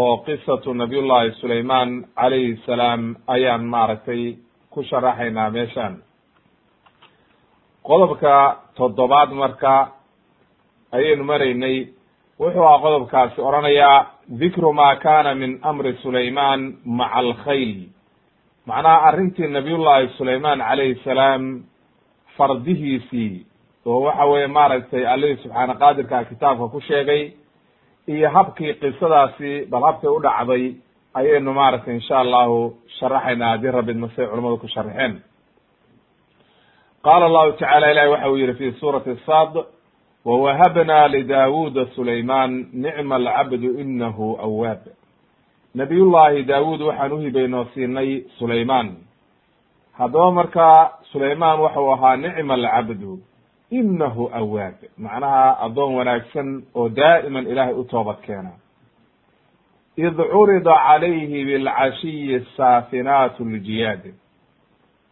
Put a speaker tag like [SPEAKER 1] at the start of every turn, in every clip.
[SPEAKER 1] oo qisatu nabiyullahi sulayman calayhi salaam ayaan maaragtay ku sharaxaynaa meeshan qodobka toddobaad marka ayaynu maraynay wuxuu aha qodobkaasi odhanayaa dikru ma kana min amri sulayman maca alkhayl macnaha arrintii nabiyullahi sulayman calayhi salaam fardihiisii oo waxa weeye maaragtay allihii subxaana qaadirka kitaabka ku sheegay iyo habkii qisadaasi bal habkay u dhacday ayaynu maaragtay insha allahu sharaxaynaa haddii rabidma say culamadu ku sharaxeen qaala allahu tacala ilahi waxa uu yihi fi suurati sad wawahabna lidawuda sulayman nicma alcabdu inahu awaab nabiyullahi daawud waxaan uhibaynoo siinay sulayman haddaba marka sulayman waxau ahaa nicma alcabdu inahu awaab macnaha addoon wanaagsan oo daa'iman ilaahay u toobad keena id curida calayhi bilcashiyi saafinaat ljiyaad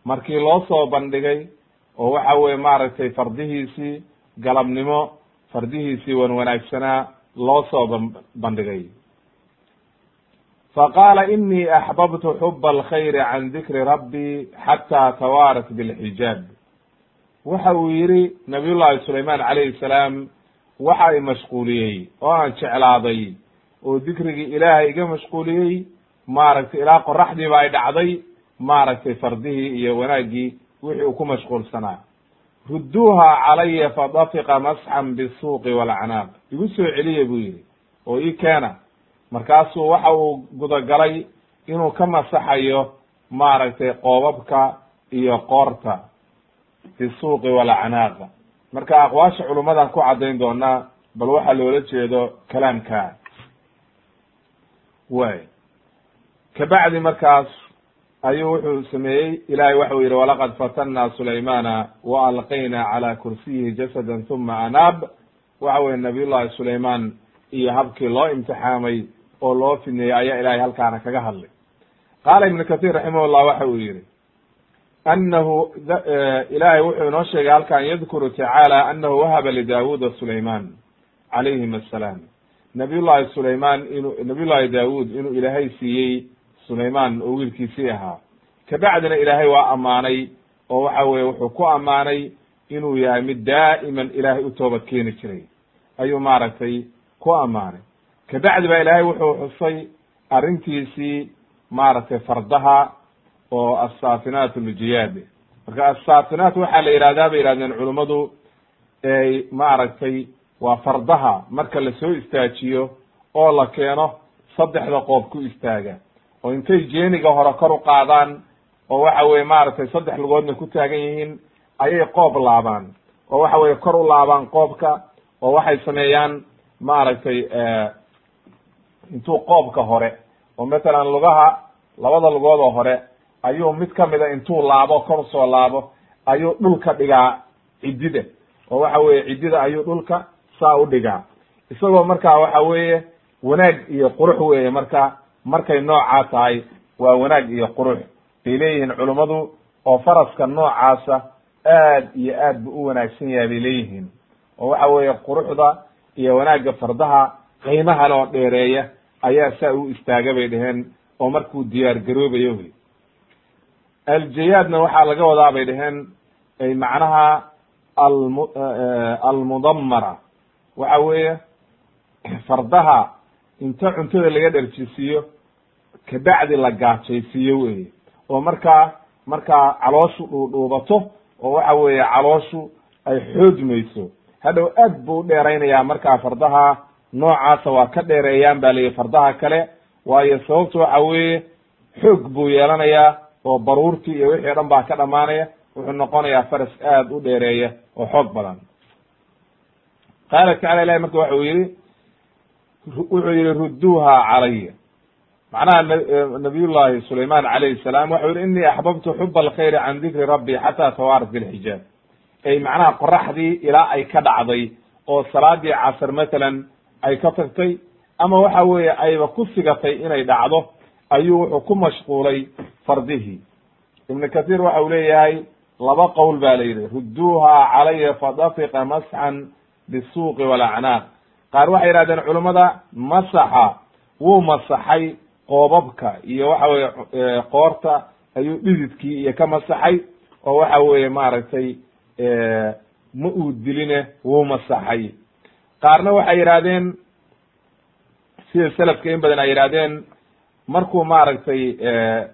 [SPEAKER 1] markii loo soo bandhigay oo waxa weye maaragtay fardihiisii galabnimo fardihiisii wan wanaagsanaa loo soo bandhigay faqaala inii axbabtu xuba alkhayri can dikri rabbi xataa tawaarat bilxijaab waxa uu yihi nabiyullahi sulayman calayhi salaam waxa i mashquuliyey oo aan jeclaaday oo dikrigii ilaahay iga mashquuliyey maaragtay ilaa qoraxdiiba ay dhacday maaragtay fardihii iyo wanaaggii wixii uu ku mashquulsanaa. Rudduuha calaya fadafiqa masxan bisuuqi walacnaaq igu soo celiya buu yihi oo ii keena. Markaasuu waxa uu gudagalay inuu ka masaxayo maaragtay qoobabka iyo qoorta fi suuqi walacnaaqa marka aqwaasha culummadan ku caddayn doonaa bal waxaa loola jeedo kalaamka way. Kabacdi markaas ayuu wuxuu sameeyey ilahay waxau yihi walaqad fatanna sulaymana wa alqayna cala kursiyihi jasada huma anaab. Waxa weye nabiyullahi sulayman iyo habkii loo imtixaamay oo loo fidneeyey ayaa ilahay halkaana kaga hadlay. Qaala ibnu kathir raximahullah waxa uu yihi anahu ilahay wuxuu inoo sheegay halkan yadkuru tacaala anahu wahaba lidawuda sulayman calayhim assalaam nabiy llahi sulayman inu nabiy llahi daawud inuu ilaahay siiyey sulayman oo wiilkiisii ahaa kabacdina ilaahay waa ammaanay oo waxa weye wuxuu ku ammaanay inuu yahay mid daa'iman ilaahay u toobad keeni jiray ayuu maaragtay ku ammaanay kabacdi ba ilaahay wuxuu xusay arrintiisii maaragtay fardaha oo assaafinaat ljiyaad marka assaafinaat waxaa la yihahdaa bay yihahdeen culummadu maaragtay waa fardaha marka la soo istaajiyo oo la keeno saddexda qoob ku istaaga. Oo intay jeeniga hore kor u qaadaan oo waxa weye maaragtay saddex lugoodna ku taagan yihiin ayay qoob laabaan. Oo waxa weye kor u laabaan qoobka oo waxay sameeyaan maaragtay intuu qoobka hore. Oo matalan lugaha labada lugood oo hore ayuu mid kamida intuu laabo kor soo laabo ayuu dhulka dhigaa ciddida. Oo waxa weye ciddida ayuu dhulka saa u dhigaa. Isagoo markaa waxa weeye wanaag iyo qurux weeye marka markay noocaa tahay waa wanaag iyo qurux. Bay leeyihiin culummadu oo faraska noocaasa aad iyo aad bu u wanaagsan yahay bay leeyihiin. Oo waxa weeye quruxda iyo wanaagga fardaha qiimaha loo dheereeya ayaa saa u istaaga bay dheheen oo markuu diyaar garoobayo wey aljayaadna waxaa laga wadaa bay dheheen macnaha almu almudammara. Waxa weeye fardaha inta cuntada laga dherjisiiyo kabacdi la gaajaysiiyo weye oo markaa markaa calooshu dhuudhuubato oo waxa weeye calooshu ay xoojmayso. Hadhow aad buu u dheeraynayaa markaa fardaha noocaasa waa ka dheereeyaan ba layihi fardaha kale. Waayo sababtu waxa weeye xoog buu yeelanayaa oo baruurtii iyo wixii dhan baa ka dhamaanaya wuxuu noqonayaa faras aad u dheereeya oo xoog badan. Qaala tacala ilahi marka waxau yihi wuxuu yihi rudduuha calaya macnaha nabiyullahi sulayman calayhi salaam waxau yihi inii axbabtu xuba alkhayri can dikri rabbi xata tawaarat bilxijaab ay macnaha qoraxdii ilaa ay ka dhacday oo salaadii casr matalan ay ka tagtay ama waxa weeye ayba ku sigatay inay dhacdo ayuu wuxuu ku mashquulay fardihii ibnu kathiir waxa uu leeyahay laba qowl ba la yidhi rudduuha calaya fadafiqa masxan bisuuqi walacnaaq qaar waxay yihahdeen culummada masaxa wuu masaxay qoobabka iyo waxa weye qoorta ayuu dhididkii iyo ka masaxay oo waxa weeye maaragtay ma uu diline wuu masaxay. Qaarna waxay yidhahdeen sida selafka in badan ay yidhahdeen markuu maaragtay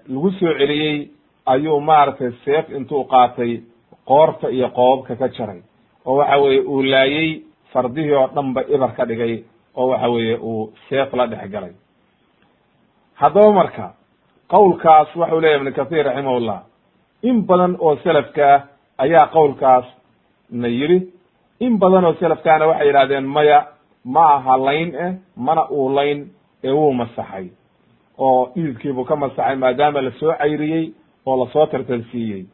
[SPEAKER 1] lagu soo celiyey ayuu maaragtay seef intuu qaatay qoorta iyo qoobabka ka jaray. Oo waxa weeye uu laayey fardihii oo dhan ba ibar ka dhigay oo waxa weeye uu seef la dhex galay. Haddaba marka qowlkaas waxau leyahy ibnu kathir raximahullah in badan oo selafkaa ayaa qowlkaas na yidhi in badan oo selafkaana waxay yidhahdeen maya ma aha layn eh mana uu layn ee wuu masaxay oo dhididkiibuu ka masaxay maadaama la soo cayriyey oo la soo tartansiiyey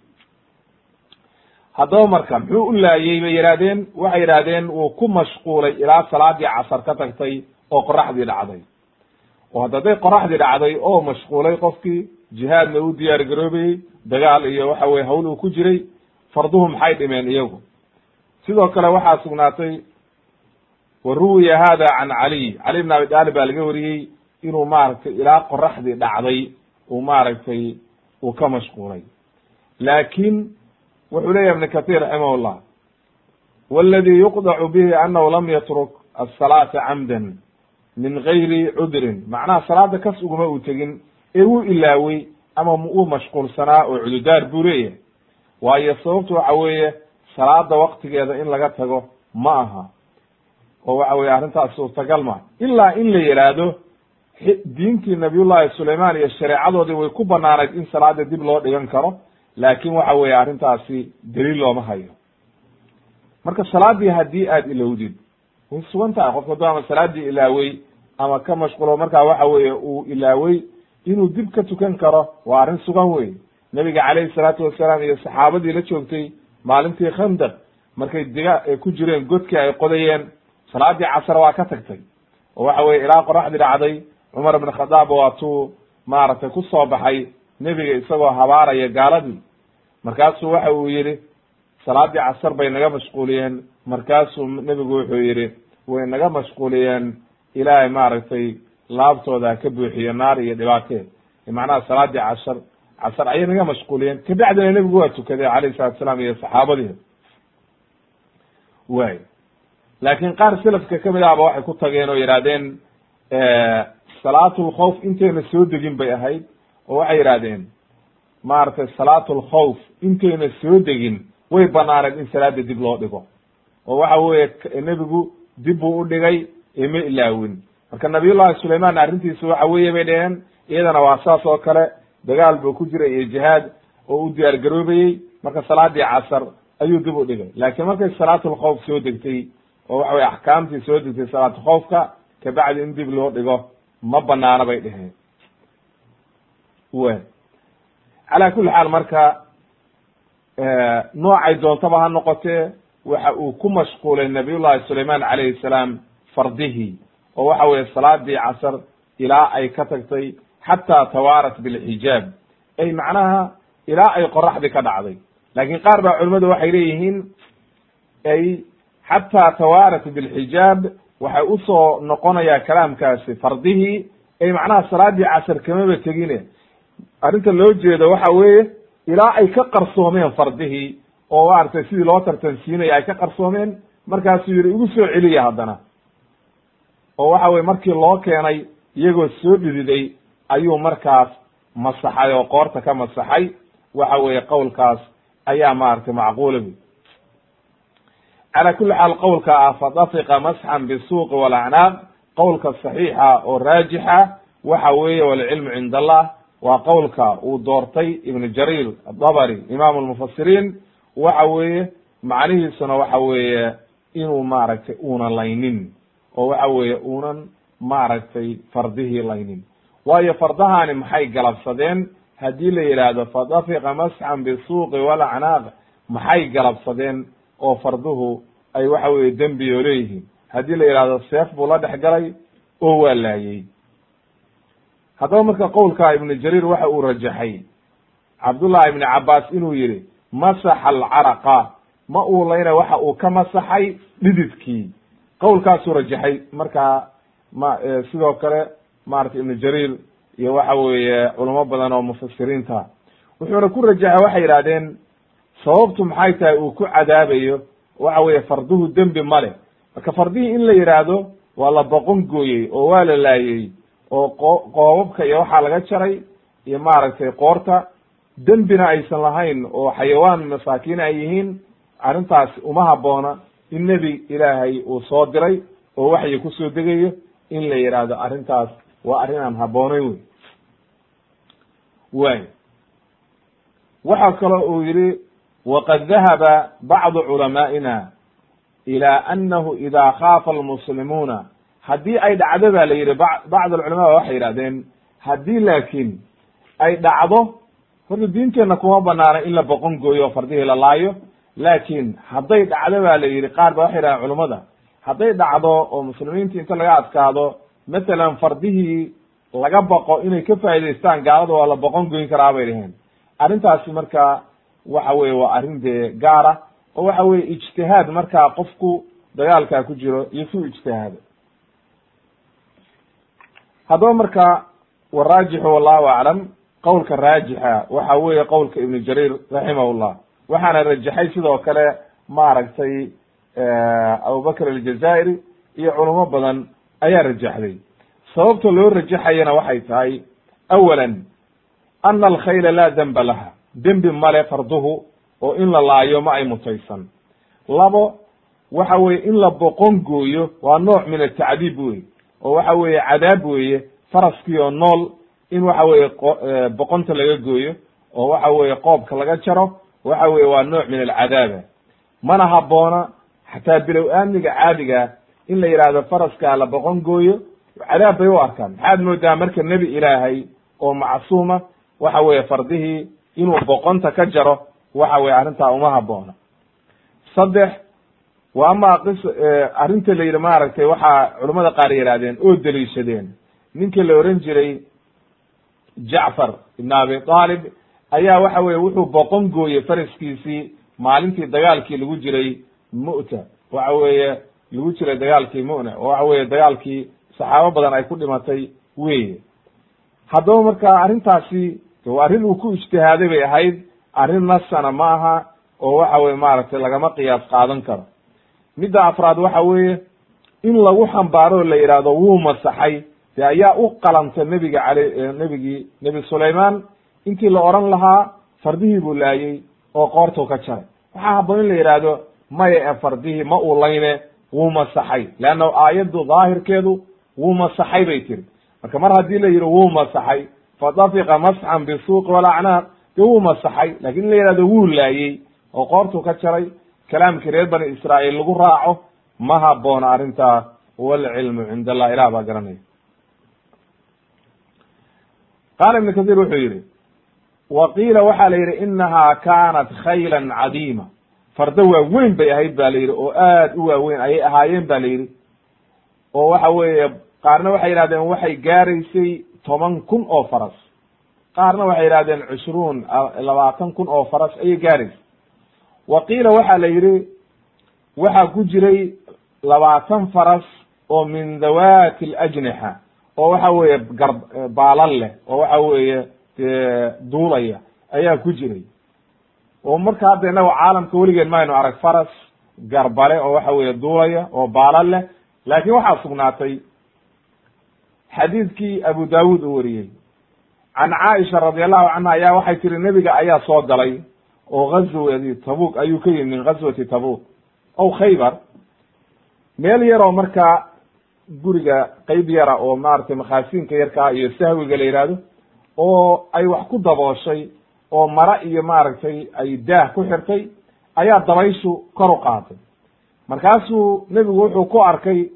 [SPEAKER 1] haddaba marka muxuu u laayey bay yidhahdeen waxay yidhahdeen wuu ku mashquulay ilaa salaadii casar ka tagtay oo qoraxdii dhacday. Oo hadda hadday qoraxdii dhacday oo mashquulay qofkii jihaadna u diyaar garoobayey dagaal iyo waxa weye hawl uu ku jiray farduhu maxay dhimeen iyagu? Sidoo kale waxaa sugnaatay wa ruwiya hada can caliy. Cali bn abi daalib baa laga wariyey inuu maaragtay ilaa qoraxdii dhacday uu maaragtay uu ka mashquulay. Laakin wuxuu leyahy ibn kathir raximah llah wاladi yuqdacu bihi anahu lam yatruk asalaata camdan min gayri cudrin. Macnaha salaada kas uguma uu tegin ee wuu ilaawey ama uu mashquulsanaa oo cududaar buu leeyahay. Waayo sababtu waxa weeye salaada waktigeeda in laga tago ma aha. Oo waxa weye arrintaas suurtagal ma ilaa in la yihaahdo diintii nabiyullahi sulayman iyo shareecadoodii way ku banaanayd in salaada dib loo dhigan karo laakin waxa weeye arrintaasi daliil looma hayo. Marka salaadii haddii aad ilowdid way sugan tahay qofka haduu ama salaadii ilaawey ama ka mashquulo markaa waxa weeye uu ilaawey inuu dib ka tukan karo waa arrin sugan wey nebiga calayhi salaatu wasalaam iyo saxaabadii la joogtay maalintii khandaq markay diga ku jireen godkii ay qodayeen salaadii casar waa ka tagtay. Oo waxa weye ilaa qoraxdii dhacday cumar ibn khadaab waatuu maaragtay ku soo baxay nebiga isagoo habaaraya gaaladii. Markaasuu waxa uu yihi salaadii casar bay naga mashquuliyeen. Markaasuu nebigu wuxuu yihi way naga mashquuliyeen. Ilaahay maaragtay laabtooda ka buuxiyo naar iyo dhibaateed macnaha salaadii cashar casar ayay naga mashquuliyeen. Kabacdina nebigu waa tukaday alayhi salatu salaam iyo saxaabadii. Way laakin qaar selafka ka mid ahba waxay ku tageen oo yidhahdeen salaatulkhawf intayna soo degin bay ahayd oo waxay yidhahdeen maaragtay salaatulkhawf intayna soo degin way banaaneed in salaada dib loo dhigo. Oo waxa weeye nebigu dib buu u dhigay ima ilaawin. Marka nabiyullahi sulayman arrintiisa waxa weeye bay dheheen iyadana waa saas oo kale dagaal buu ku jiray iyo jihaad oo u diyaar garoobayey marka salaadii casar ayuu dib u dhigay. Laakiin markay salaatulkhawf soo degtay oo waxa weye axkaamtii soo degtay salaatulkhawfka kabacdi in dib loo dhigo ma banaana bay dheheen w calaa kuli xaal marka noocay doontaba ha noqotee waxa uu ku mashquulay nabiyullahi sulayman calayhi salaam fardihii oo waxa weye salaadii casar ilaa ay ka tagtay xataa tawaarat bilxijaab. Ay macnaha ilaa ay qoraxdii ka dhacday. Laakiin qaar baa culimmadu waxay leeyihiin ay xataa tawaarat bilxijaab waxay u soo noqonayaa kalaamkaasi fardihii ay macnaha salaadii casar kamaba tegine. Arrinta loo jeedo waxa weeye ilaa ay ka qarsoomeen fardihii oo maaragtay sidii loo tartansiinaya ay ka qarsoomeen markaasuu yihi igu soo celiya haddana. Oo waxa weye markii loo keenay iyagoo soo dhididay ayuu markaas masaxay oo qoorta ka masaxay. Waxa weeye qowlkaas ayaa maaragtay macquula wy cala kuli xaal qowlka ah fadafiqa masxan bisuuqi walacnaaq qowlka saxiixa oo raajixa waxa weeye walcilmu cind allah waa qowlka uu doortay ibnu jariir adabri imaamu lmufasiriin waxa weeye macnihiisuna waxa weeye inuu maaragtay uunan laynin oo waxa weeye uunan maaragtay fardihii laynin. Waayo fardahaani maxay galabsadeen? Haddii la yidhaahdo fadafiqa masxan bisuuqi walacnaaq maxay galabsadeen oo farduhu ay waxa weye dembi oo leeyihiin. Haddii la yidhahdo seef buu la dhex galay oo waa laayey haddaba marka qowlka ibnu jariir waxa uu rajaxay cabdullahi ibni cabaas inuu yihi masaxa alcaraqa. Ma uu layna waxa uu ka masaxay dhididkii. Qowlkaasuu rajaxay. Markaa ma sidoo kale maarata ibnu jariir iyo waxa weeye culamo badan oo mufasiriinta wuxuuna ku rajaxay waxay yidhahdeen sababtu maxay tahay uu ku cadaabayo? Waxa weeye farduhu dembi male marka fardihii in la yidhaahdo waa la boqon gooyey oo waa la laayey oo qo qoobabka iyo waxaa laga jaray iyo maaragtay qoorta. Dembina aysan lahayn oo xayawaan masaakiin ay yihiin arrintaas uma habboona in nebi ilaahay uu soo diray oo waxyi ku soo degayo in la yidhaahdo arrintaas. Waa arrin aan habboonayn wey way waxaa kaloo uu yihi waqad dahaba bacdu culamaa'ina ila anahu ida khaafa almuslimuuna haddii ay dhacdo ba la yidhi bacd alculama waxay yidhahdeen haddii laakiin ay dhacdo horta diinteenna kuma banaana in la boqon gooyo oo fardihii la laayo. Laakiin hadday dhacdo ba la yidhi qaar ba waxay yidhahdeen culamada hadday dhacdo oo muslimiinta inta laga adkaado masalan fardihii laga baqo inay ka faa'idaystaan gaalada waa la boqon goyn karaa bay dhaheen arrintaasi marka waxa weye waa arrin dee gaara oo waxa weye ijtihaad markaa qofku dagaalkaa ku jiro iyo su ijtihaado. Haddaba marka waraajixu wallahu aclam qowlka raajixa waxa weeye qowlka ibnu jariir raximahullah waxaana rajaxay sidoo kale maaragtay abubakr aljazairi iyo culamo badan ayaa rajaxday. Sababta loo rajaxayana waxay tahay awalan ana alkhayla laa demba laha dembi male farduhu oo in la laayo ma ay mutaysan. Labo waxa weye in la boqon gooyo waa nooc min atacdiib wey oo waxa weeye cadaab weeye faraskii oo nool in waxa weye boqonta laga gooyo oo waxa weye qoobka laga jaro waxa weye waa nooc min alcadaaba mana habboona xataa bilow aamniga caadiga in la yidhaahdo faraskaa la boqon gooyo cadaab bay u arkaan. Maxaad moodaa marka nebi ilaahay oo macsuuma waxa weye fardihii inuu boqonta ka jaro waxa weye arrintaa uma habboona. Saddex wa ama qis arrinta la yidhi maaragtay waxaa culamada qaar yidhahdeen oo deliishadeen. Ninka la oran jiray jacfar ibn abi talib ayaa waxa weye wuxuu boqon gooyey faraskiisii maalintii dagaalkii lagu jiray mu'ta. Waxa weeye lagu jiray dagaalkii mu'na oo waxa weye dagaalkii saxaabo badan ay ku dhimatay weye haddaba marka arrintaasi waa arrin uu ku ijtihaaday bay ahayd arrin nasana ma aha oo waxa weye maaragtay lagama qiyaas qaadan karo. Midda afraad waxa weeye in lagu xambaaro o la yidhaahdo wuu masaxay de ayaa u qalanta nebiga ale nebigii nebi sulayman intii la oran lahaa fardihii buu laayey oo qoortuu ka jaray. Waxaa habboon in la yidhaahdo maya e fardihii ma uu layne wuu masaxay. Leanna aayaddu daahirkeedu wuu masaxay bay tiri. Marka mar haddii la yidhi wuu masaxay fadafiqa masxan bisuuqi walacnaaq de wuu masaxay laakiin in la yidhahdo wuu laayey oo qoortuu ka jaray kalaamkii reer bani israa'iil lagu raaco ma habboona arrintaa walcilmu cind allah ilah baa garanaya qaala ibnu kahiir wuxuu yihi wa qiila waxaa la yidhi inahaa kaanat khaylan cadiima fardo waaweyn bay ahayd ba la yidhi oo aad u waaweyn ayay ahaayeen ba la yidhi oo waxa weeye qaarna waxay yidhahdeen waxay gaaraysay toban kun oo faras. Qaarna waxay yidhahdeen cushruun labaatan kun oo faras ayay gaaraysa wa qiila waxaa la yidhi waxaa ku jiray labaatan faras oo min dhawati alajnixa oo waxa weeye gar baalal leh oo waxa weeye duulaya ayaa ku jiray. Oo marka hadda innaga caalamka weligeen maynu arag faras garbale oo waxa weeye duulaya oo baalal leh laakin waxaa sugnaatay xadiidkii abu daawud uu wariyey. Can caaisha radi allahu canha ayaa waxay tiri nebiga ayaa soo galay oo gazwadi tabuk ayuu ka yimi min gazwati tabuk ow khaybar. Meel yaroo markaa guriga qeyb yara oo maaragtay makhaasiinka yarkaa iyo sahwiga la yihahdo oo ay wax ku dabooshay oo mara iyo maaragtay ay daah ku xirtay ayaa dabayshu kor u qaatay. Markaasuu nebigu wuxuu ku arkay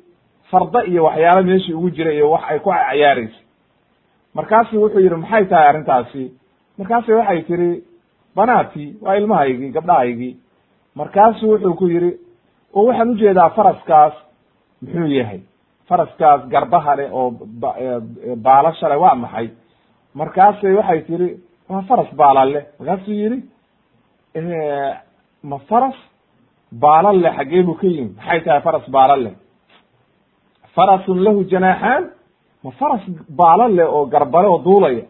[SPEAKER 1] farda iyo waxyaalo meeshii ugu jira iyo wax ay ku cayaaraysa. Markaasu wuxuu yidhi maxay tahay arrintaasi? Markaasu waxay tiri banaati waa ilmahaygii gabdhahaygii. Markaasu wuxuu ku yidhi oo waxaan u jeedaa faraskaas muxuu yahay faraskaas garbaha leh oo baalasha leh waa maxay? Markaasay waxay tiri waa faras baalal leh. Markaasuu yidhi ma faras baalal leh xaggee buu ka yimi maxay tahay faras baalal leh farasun lahu janaaxaan ma faras baalal leh oo garbale oo duulaya.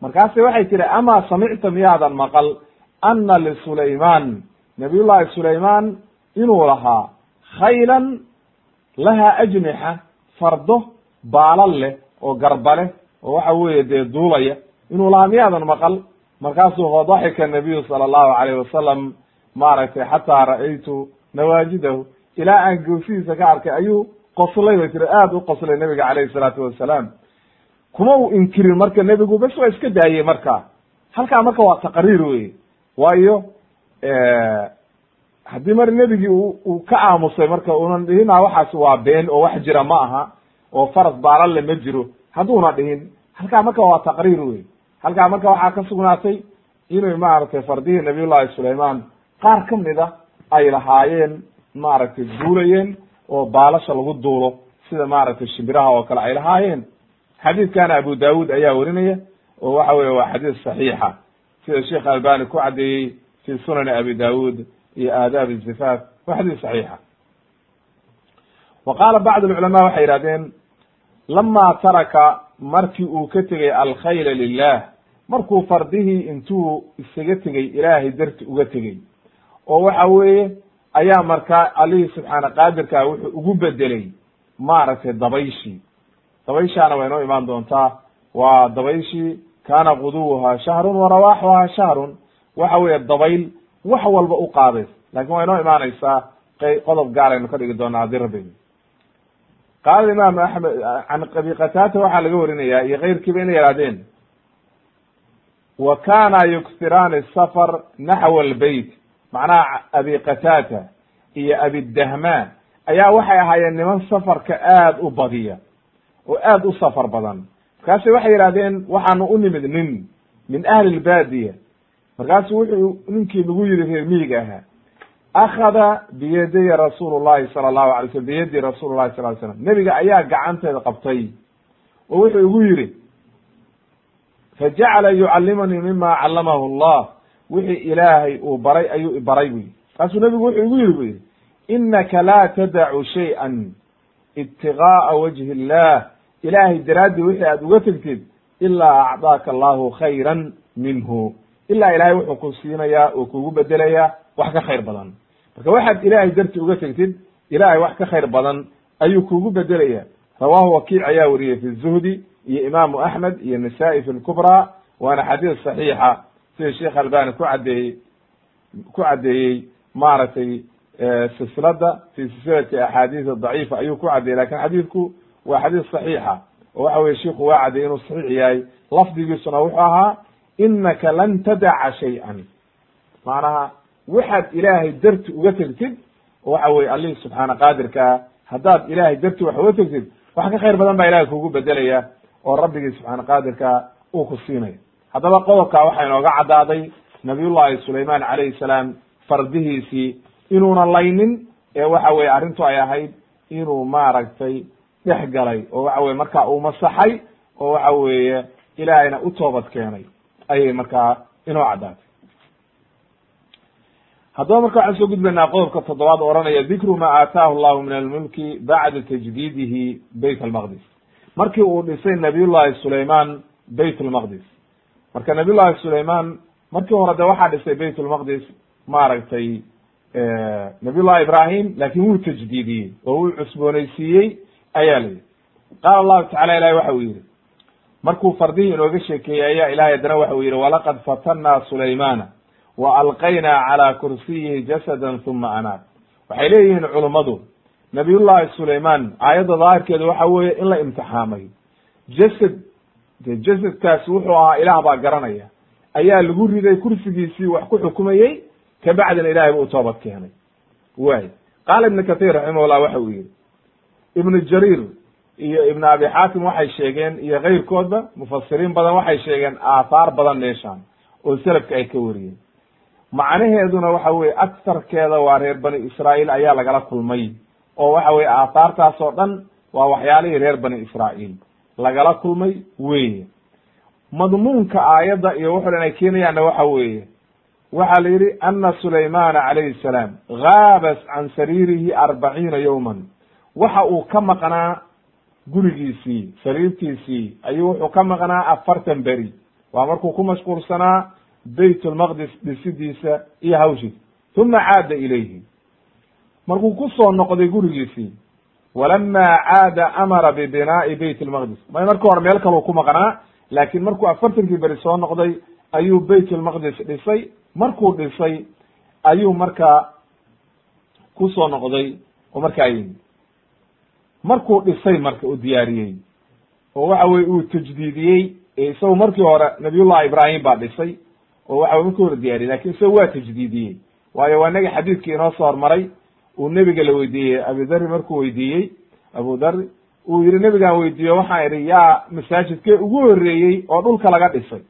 [SPEAKER 1] Markaase waxay tihi amaa samicta miyaadan maqal ana lisulaymaan nabiyullahi sulaymaan inuu lahaa khaylan lahaa ajnixa fardo baalal leh oo garbale oo waxa weeye dee duulaya. Inuu lahaa miyaadan maqal? Markaasuu fadaxika nabiyu sala allahu alayhi wasalam maaragtay xataa ra'aytu nawaajidahu ilaa aan goosihiisa ka arkay ayuu qoslay bay tiri aada u qoslay nabiga calayhi salaatu wasalaam. Kuma uu inkirin marka nebigu bes waa iska daayey marka. Halkaa marka waa taqriir wey waayo haddii mar nebigii uu ka aamusay marka unan dhihina waxaas waa been oo wax jira ma aha oo faras baalalle ma jiro. Hadduuna dhihin halkaa marka waa taqriir wey halkaa marka waxaa ka sugnaatay inay maaragtay fardihii nabiyullahi sulaymaan qaar ka mid a ay lahaayeen maaragtay duulayeen oo baalasha lagu duulo sida maaragtay shimbiraha oo kale ay lahaayeen. Xadiidkana abu daawud ayaa werinaya oo waxa weye waa xadiis saxiixa. Sida sheekh albani ku caddeeyey fi sunani abi daawud iyo aadaab zifaaf waa xadiis saxiixa. Wa qaala bacd alculamaa waxay yihahdeen lama taraka markii uu ka tegey alkhayla lilah markuu fardihii intuu isaga tegey ilaahay darti uga tegey oo waxa weeye ayaa markaa allihii subxaana qaadirkaa wuxuu ugu bedelay maaragtay dabayshii dabayshaana way noo imaan doontaa. Waa dabayshii kaana guduwuhaa shahrun wa rawaaxuhaa shahrun. Waxa weeye dabayl wax walba u qaadays laakiin way noo imaanaysaa. Qodob gaaraynu ka dhigi doonaa haddii rabbi. Qaala imaam axmed can abi qataata waxaa laga warinayaa iyo keyrkiiba inay yihahdeen wa kana yuksiraani safar naxwa albeyt macnaha abi qataata iyo abidahmaan ayaa waxay ahaayeen niman safarka aad u badiya oo aad u safar badan. Markaasu waxay yihahdeen waxaanu u nimid nin min ahli lbaadiya markaasu wuxuu ninkii lagu yiri reer miyiga ahaa akhada biyadiy rasuul llahi sala allahu alay slm biyadi rasuul llahi sal ly slam nebiga ayaa gacanteeda qabtay oo wuxuu igu yidhi fajacala yucallimanii mima callamahu allah wixii ilaahay uu baray ayuu ibaray bu yidhi markaasuu nebigu wuxuu igu yidhi bu yidhi inaka laa tadacu shay-an ibtigaaa wajhi illah ilaahay daraaddii wixii aad uga tegtid ilaa acdaaka allahu khayran minhu. Ilaa ilahay wuxuu ku siinayaa oo kugu bedelayaa wax ka khayr badan. Marka waxaad ilaahay darti uga tegtid ilaahay wax ka khayr badan ayuu kugu bedelaya rawahu wakiic ayaa wariyey fi zuhdi iyo imaamu axmed iyo nasaa-i fi lkubra waana xadiis saxiixa sida sheekh albani ku caddeeyey ku caddeeyey maaragtay silsilada fi silsilati axaadiis daciifa ayuu ku caddeeyey laakiin xadiidku waa xadiis saxiixa oo waxa weye shiku waa caddeeyey inuu saxiix yahay. Lafdigiisuna wuxuu ahaa inaka lan tadaca shay-an. Macnaha waxaad ilaahay darti uga tegtid waxa weye allihii subxaana qaadirkaa haddaad ilaahay darti wax uga tegtid wax ka khayr badan baa ilahay kugu bedelaya oo rabbigii subxaana qaadirka uu ku siinayo haddaba qodobkaa waxaa inooga caddaaday nabiyullahi sulaymaan calayhi salaam fardihiisii inuuna laynin ee waxa weye arrintu ay ahayd inuu maaragtay dhex galay oo waxa weye markaa uu masaxay oo waxa weeye ilaahayna u toobad keenay ayay markaa inoo caddaatay. Haddaba marka waxaan soo gudbaynaa qodobka toddobaad o ohanaya dikru ma aataahu llahu min almulki bacda tajdiidihi bayt almaqdis. Markii uu dhisay nabiyullahi sulayman bayt lmaqdis marka nabiyullahi sulayman markii hore de waxaa dhisay bayt lmaqdis maaragtay nabiyullahi ibrahim laakin wuu tajdiidiyey oo wuu cusboonaysiiyey ayaa la yidhi. Qaala allahu tacala ilahi waxa uu yihi markuu fardihii inooga sheekeeyey ayaa ilahay haddana waxa uu yihi walaqad fatanna sulaymana wa alqaynaa calaa kursiyihi jasadan huma anaab waxay leeyihiin culummadu nabiyullahi sulayman aayadda daahirkeedu waxa weeye in la imtixaamay. Jasad de jasadkaasi wuxuu ahaa ilaah baa garanaya. Ayaa lagu riday kursigiisii wax ku xukumayey kabacdina ilahay bu u toobad keenay. Way qaala ibnu kathir raximahullah waxa uu yihi ibnu jariir iyo ibnu abi xaatim waxay sheegeen iyo keyrkoodba mufasiriin badan waxay sheegeen aathaar badan meeshaan oo selafka ay ka wariyeen. Macnaheeduna waxa weye agsarkeeda waa reer bani israa'iil ayaa lagala kulmay oo waxa weye aathaartaas oo dhan waa waxyaalihii reer bani israa'iil lagala kulmay weye madmuunka aayadda iyo wuxu dhan ay keenayaanna waxa weeye. Waxaa la yidhi ana sulaymana calayhi salaam gaaba can sariirihi arbaciina yowman waxa uu ka maqnaa gurigiisii sariirtiisii ayuu wuxuu ka maqnaa afartan beri. Waa markuu ku mashquulsanaa bayt lmaqdis dhisidiisa iyo hawshiisa. Uma caada ilayhi. Markuu ku soo noqday gurigiisii walama caada amara bibinaa'i bayt lmaqdis may marka hore meel kaluu ku maqnaa laakin markuu afartankii beri soo noqday ayuu bayt lmaqdis dhisay markuu dhisay ayuu markaa ku soo noqday oo markaa yimi markuu dhisay marka uu diyaariyey oo waxa weye uu tajdiidiyey isagu markii hore nabiyullahi ibrahim baa dhisay oo waxa markii hore diyaariyey laakiin isaga waa tajdiidiyey waayo waa inaga xadiidkii inoo soo hormaray uu nebiga la weydiiyey abudari markuu weydiiyey abu dhari uu yihi nebigaan weydiiyo waxaan idhi yaa masaajidkee ugu horeeyey oo dhulka laga dhisay?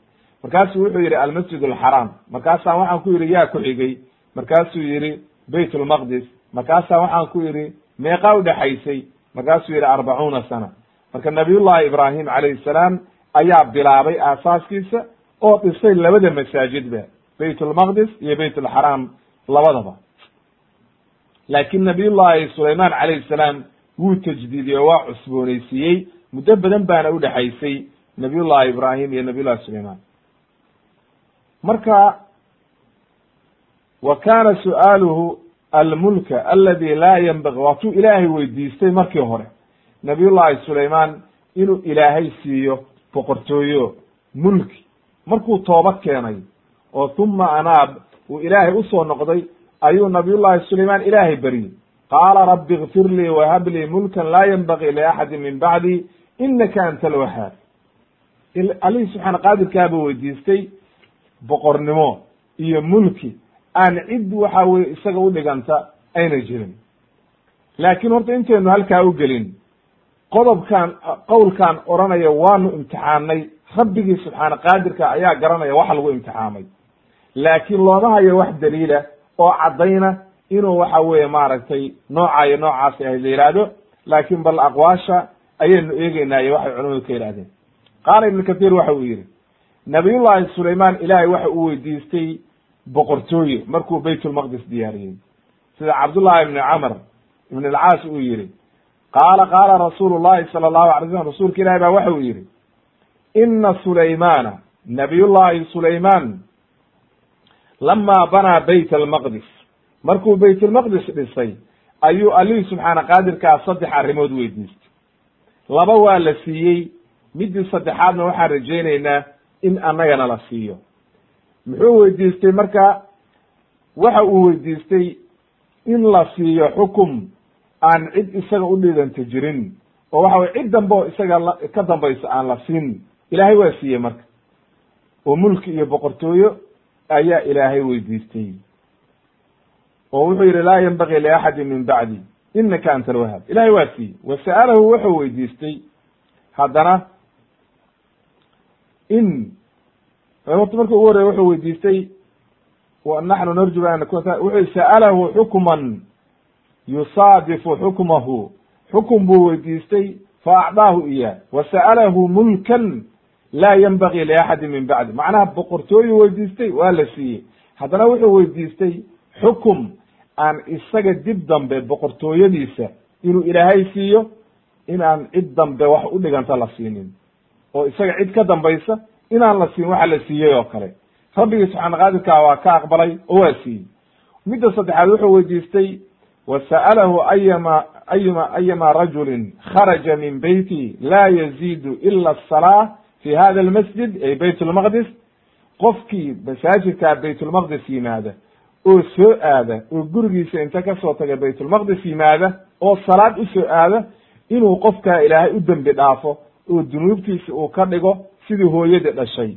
[SPEAKER 1] Markaasuu wuxuu yihi almasjid alxaraam markaasaan waxaan ku yidhi yaa ku xigay. Markaasuu yihi bayt lmaqdis markaasaan waxaan ku yidhi meeqa udhexaysay markaasuu yihi arbacuuna sana. Marka nabiyullahi ibrahim calayhi salaam ayaa bilaabay aasaaskiisa oo dhisay labada masaajidba bayt lmaqdis iyo bayt alxaraam labadaba laakin nabiyullahi sulayman calayhi salaam wuu tajdiidiyey oo waa cusboonaysiiyey. Muddo badan baana udhexaysay nabiyullahi ibrahim iyo nabiyullahi sulayman marka wa kana su'aaluhu almulka aladi laa yanbagi waatuu ilaahay weydiistay markii hore. Nabiyullahi sulayman inuu ilaahay siiyo boqortooyo mulki. Markuu toobad keenay oo huma anaab uu ilaahay u soo noqday ayuu nabiyullahi sulayman ilaahay beryey qaala rabbi ikfir lii wahab lii mulkan laa yanbagii liaxadi min bacdi inaka anta alwahaab allihii subxaana qaadirkaabuu weydiistay boqornimo iyo mulki. Aan cid waxa weye isaga udhiganta ayna jirin. Laakiin horta intaynu halkaa u gelin qodobkan qowlkan odhanaya waanu imtixaanay rabbigii subxaana qaadirka ayaa garanaya waxa lagu imtixaamay. Laakiin looma hayo wax daliila oo caddayna inuu waxa weeye maaragtay nooca iyo noocaas ahayd la yihahdo laakin bal aqwaasha ayaynu eegeynaa iyo waxay culamadu ka yidhahdeen qaala ibnu kathir waxa uu yihi nabiyullahi sulayman ilaahay waxa uu weydiistay boqortooye markuu baytulmaqdis diyaariyey. Sida cabdullahi ibni camr ibn alcaas uu yihi qaala qaala rasuulu llahi sala allahu alay slam rasuulka ilahi baa waxa uu yihi ina sulaymana nabiyullahi sulayman lama banaa bayt almaqdis markuu baytulmaqdis dhisay ayuu allihii subxaana qaadirkaa saddex arrimood weydiistay laba waa la siiyey midii saddexaadna waxaan rajaynaynaa in annagana la siiyo. Muxuu weydiistay marka? Waxa uu weydiistay in la siiyo xukum aan cid isaga u dhidanta jirin oo waxa weye cid dambe oo isaga ka dambayso aan la siin. Ilaahay waa siiyey marka. Oo mulki iyo boqortooyo ayaa ilaahay weydiistay. Oo wuxuu yihi laa yanbagii liaxadi min bacdi inaka anta alwahaab. Ilahay waa siiyey. Wa sa'alahu wuxuu weydiistay haddana in horta marka ugu horreya wuxuu weydiistay naxnu narju an wuxuu sa'alahu xukman yusaadifu xukmahu. Xukum buu weydiistay fa acdaahu iyaah wa mulkan laa yanbagii liaxadin min bacdi. Macnaha boqortooyu weydiistay waa la siiyey. Haddana wuxuu weydiistay xukum aan isaga dib dambe boqortooyadiisa inuu ilaahay siiyo inaan cid dambe wax u dhiganta la siinin. Oo isaga cid ka dambaysa inaan la siin waxa la siiyey oo kale. Rabbigii subxaana waa ka aqbalay oo waa siiyey. Midda saddexaad wuxuu weydiistay wa sa'alahu ayama ayuma ayama rajulin kharaja min beyti laa yaziidu ila asalaa fi hada almasjid ay bayt lmaqdis qofkii masaajidkaa baytulmaqdis yimaada oo soo aada oo gurigiisa inta ka soo taga baytulmaqdis yimaada oo salaad u soo aada inuu qofkaa ilaahay u dembi dhaafo oo dunuubtiisa uu ka dhigo sidii hooyadii dhashay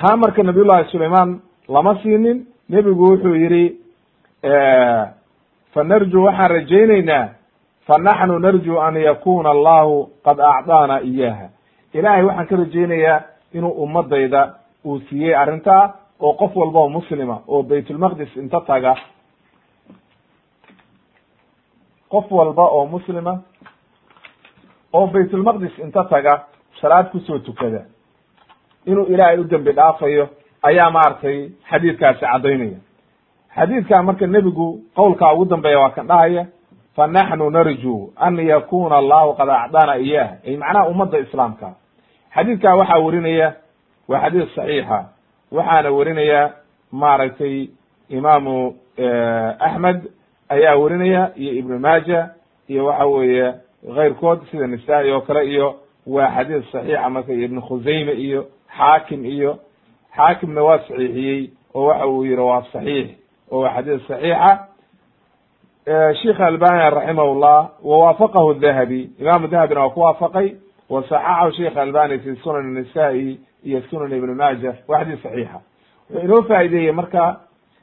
[SPEAKER 1] taa marka nabiyullahi sulaymaan lama siinin nebigu wuxuu yidhi fa narju waxaan rajaynaynaa fa naxnu narju an yakuna allahu qad acdaana iyaha ilaahay waxaan ka rajaynayaa inuu ummadayda uu siiyey arrintaa oo qof walba oo muslima oo baytulmaqdis inta taga. Qof walba oo muslima oo baytulmaqdis inta taga salaad ku soo tukada. Inuu ilaahay u dembi dhaafayo ayaa maaragtay xadiidkaasi caddaynaya xadiidkaa marka nebigu qowlkaa ugu dambeeya waa kan dhahaya fa naxnu narju an yakuna allahu qad acdaana iyah ay macnaha ummadda islaamka xadiidkaa waxaa werinaya waa xadiid saxiixa waxaana werinaya maaragtay imaamu axmed ayaa werinaya iyo ibnu maaja iyo waxa weeye keyrkood sida nisaa-i oo kale iyo waa xadiid saxiixa marka ibnu khusayme iyo xaakim iyo xaakimna waa saxiixiyey oo waxa uu yihi waa saxiix oo waa xadiid saxiixa. Sheikh albani raximahullah wawaafaqahu dahabi imaamu dahabina waa ku waafaqay wasaxaxahu sheikh albani fi sunan nisaa-i iyo sunan ibn maaja waa xadiid saxiixa. Wuxuu inoo faa'ideeyey marka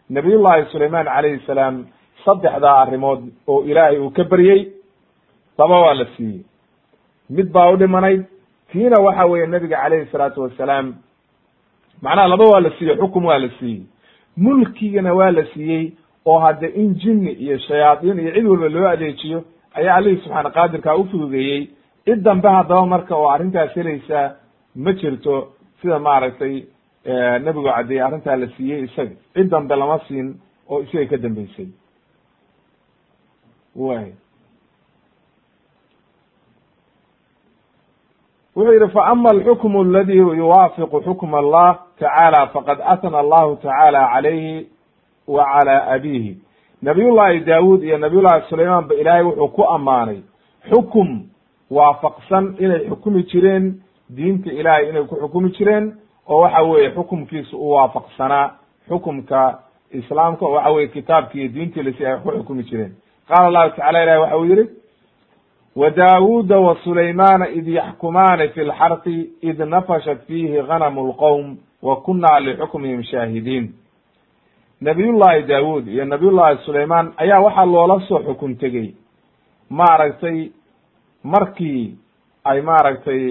[SPEAKER 1] nabiyullahi sulayman calayhi salaam saddexdaa arrimood oo ilaahay uu ka beryey laba waa la siiyey. Mid baa u dhimanayd tiina waxa weeye nabiga calayhi salaatu wasalaam macnaha laba waa la siiyey xukum waa la siiyey. Mulkigana waa la siiyey oo hadde in jinni iyo shayaadiin iyo cid walba loo adeejiyo ayaa allihii subxaana qaadirkaa u fududeeyey cid dambe haddaba marka oo arrintaas helaysaa ma jirto sida maaragtay nebigu caddeeyey arrintaa la siiyey isaga. Cid dambe lama siin oo isaga ka dambeysay. Way. Wuxuu yihi faama alxukmu aladi yuwaafiqu xukm allah tacaala faqad atna allahu tacaala calayhi wa cala abihi. Nabiyullahi daawud iyo nabiyullahi sulaymaan ba ilaahay wuxuu ku ammaanay xukum waafaqsan inay xukumi jireen diinta ilaahay inay ku xukumi jireen oo waxa weeye xukumkiisa u waafaqsanaa xukumka islaamka oo waxa weye kitaabki iyo diintii lasi ay ku xukumi jireen. Qaala allahu tacala ilahi waxa uu yihi wa daawuda wa sulaymana id yaxkumaani fi lxarqi id nafashat fiihi ganamu lqowm wa kunna lixukmihim shaahidiin. Nabiyullahi daawud iyo nabiyullahi sulaymaan ayaa waxaa loola soo xukun tegey. Maaragtay markii ay maaragtay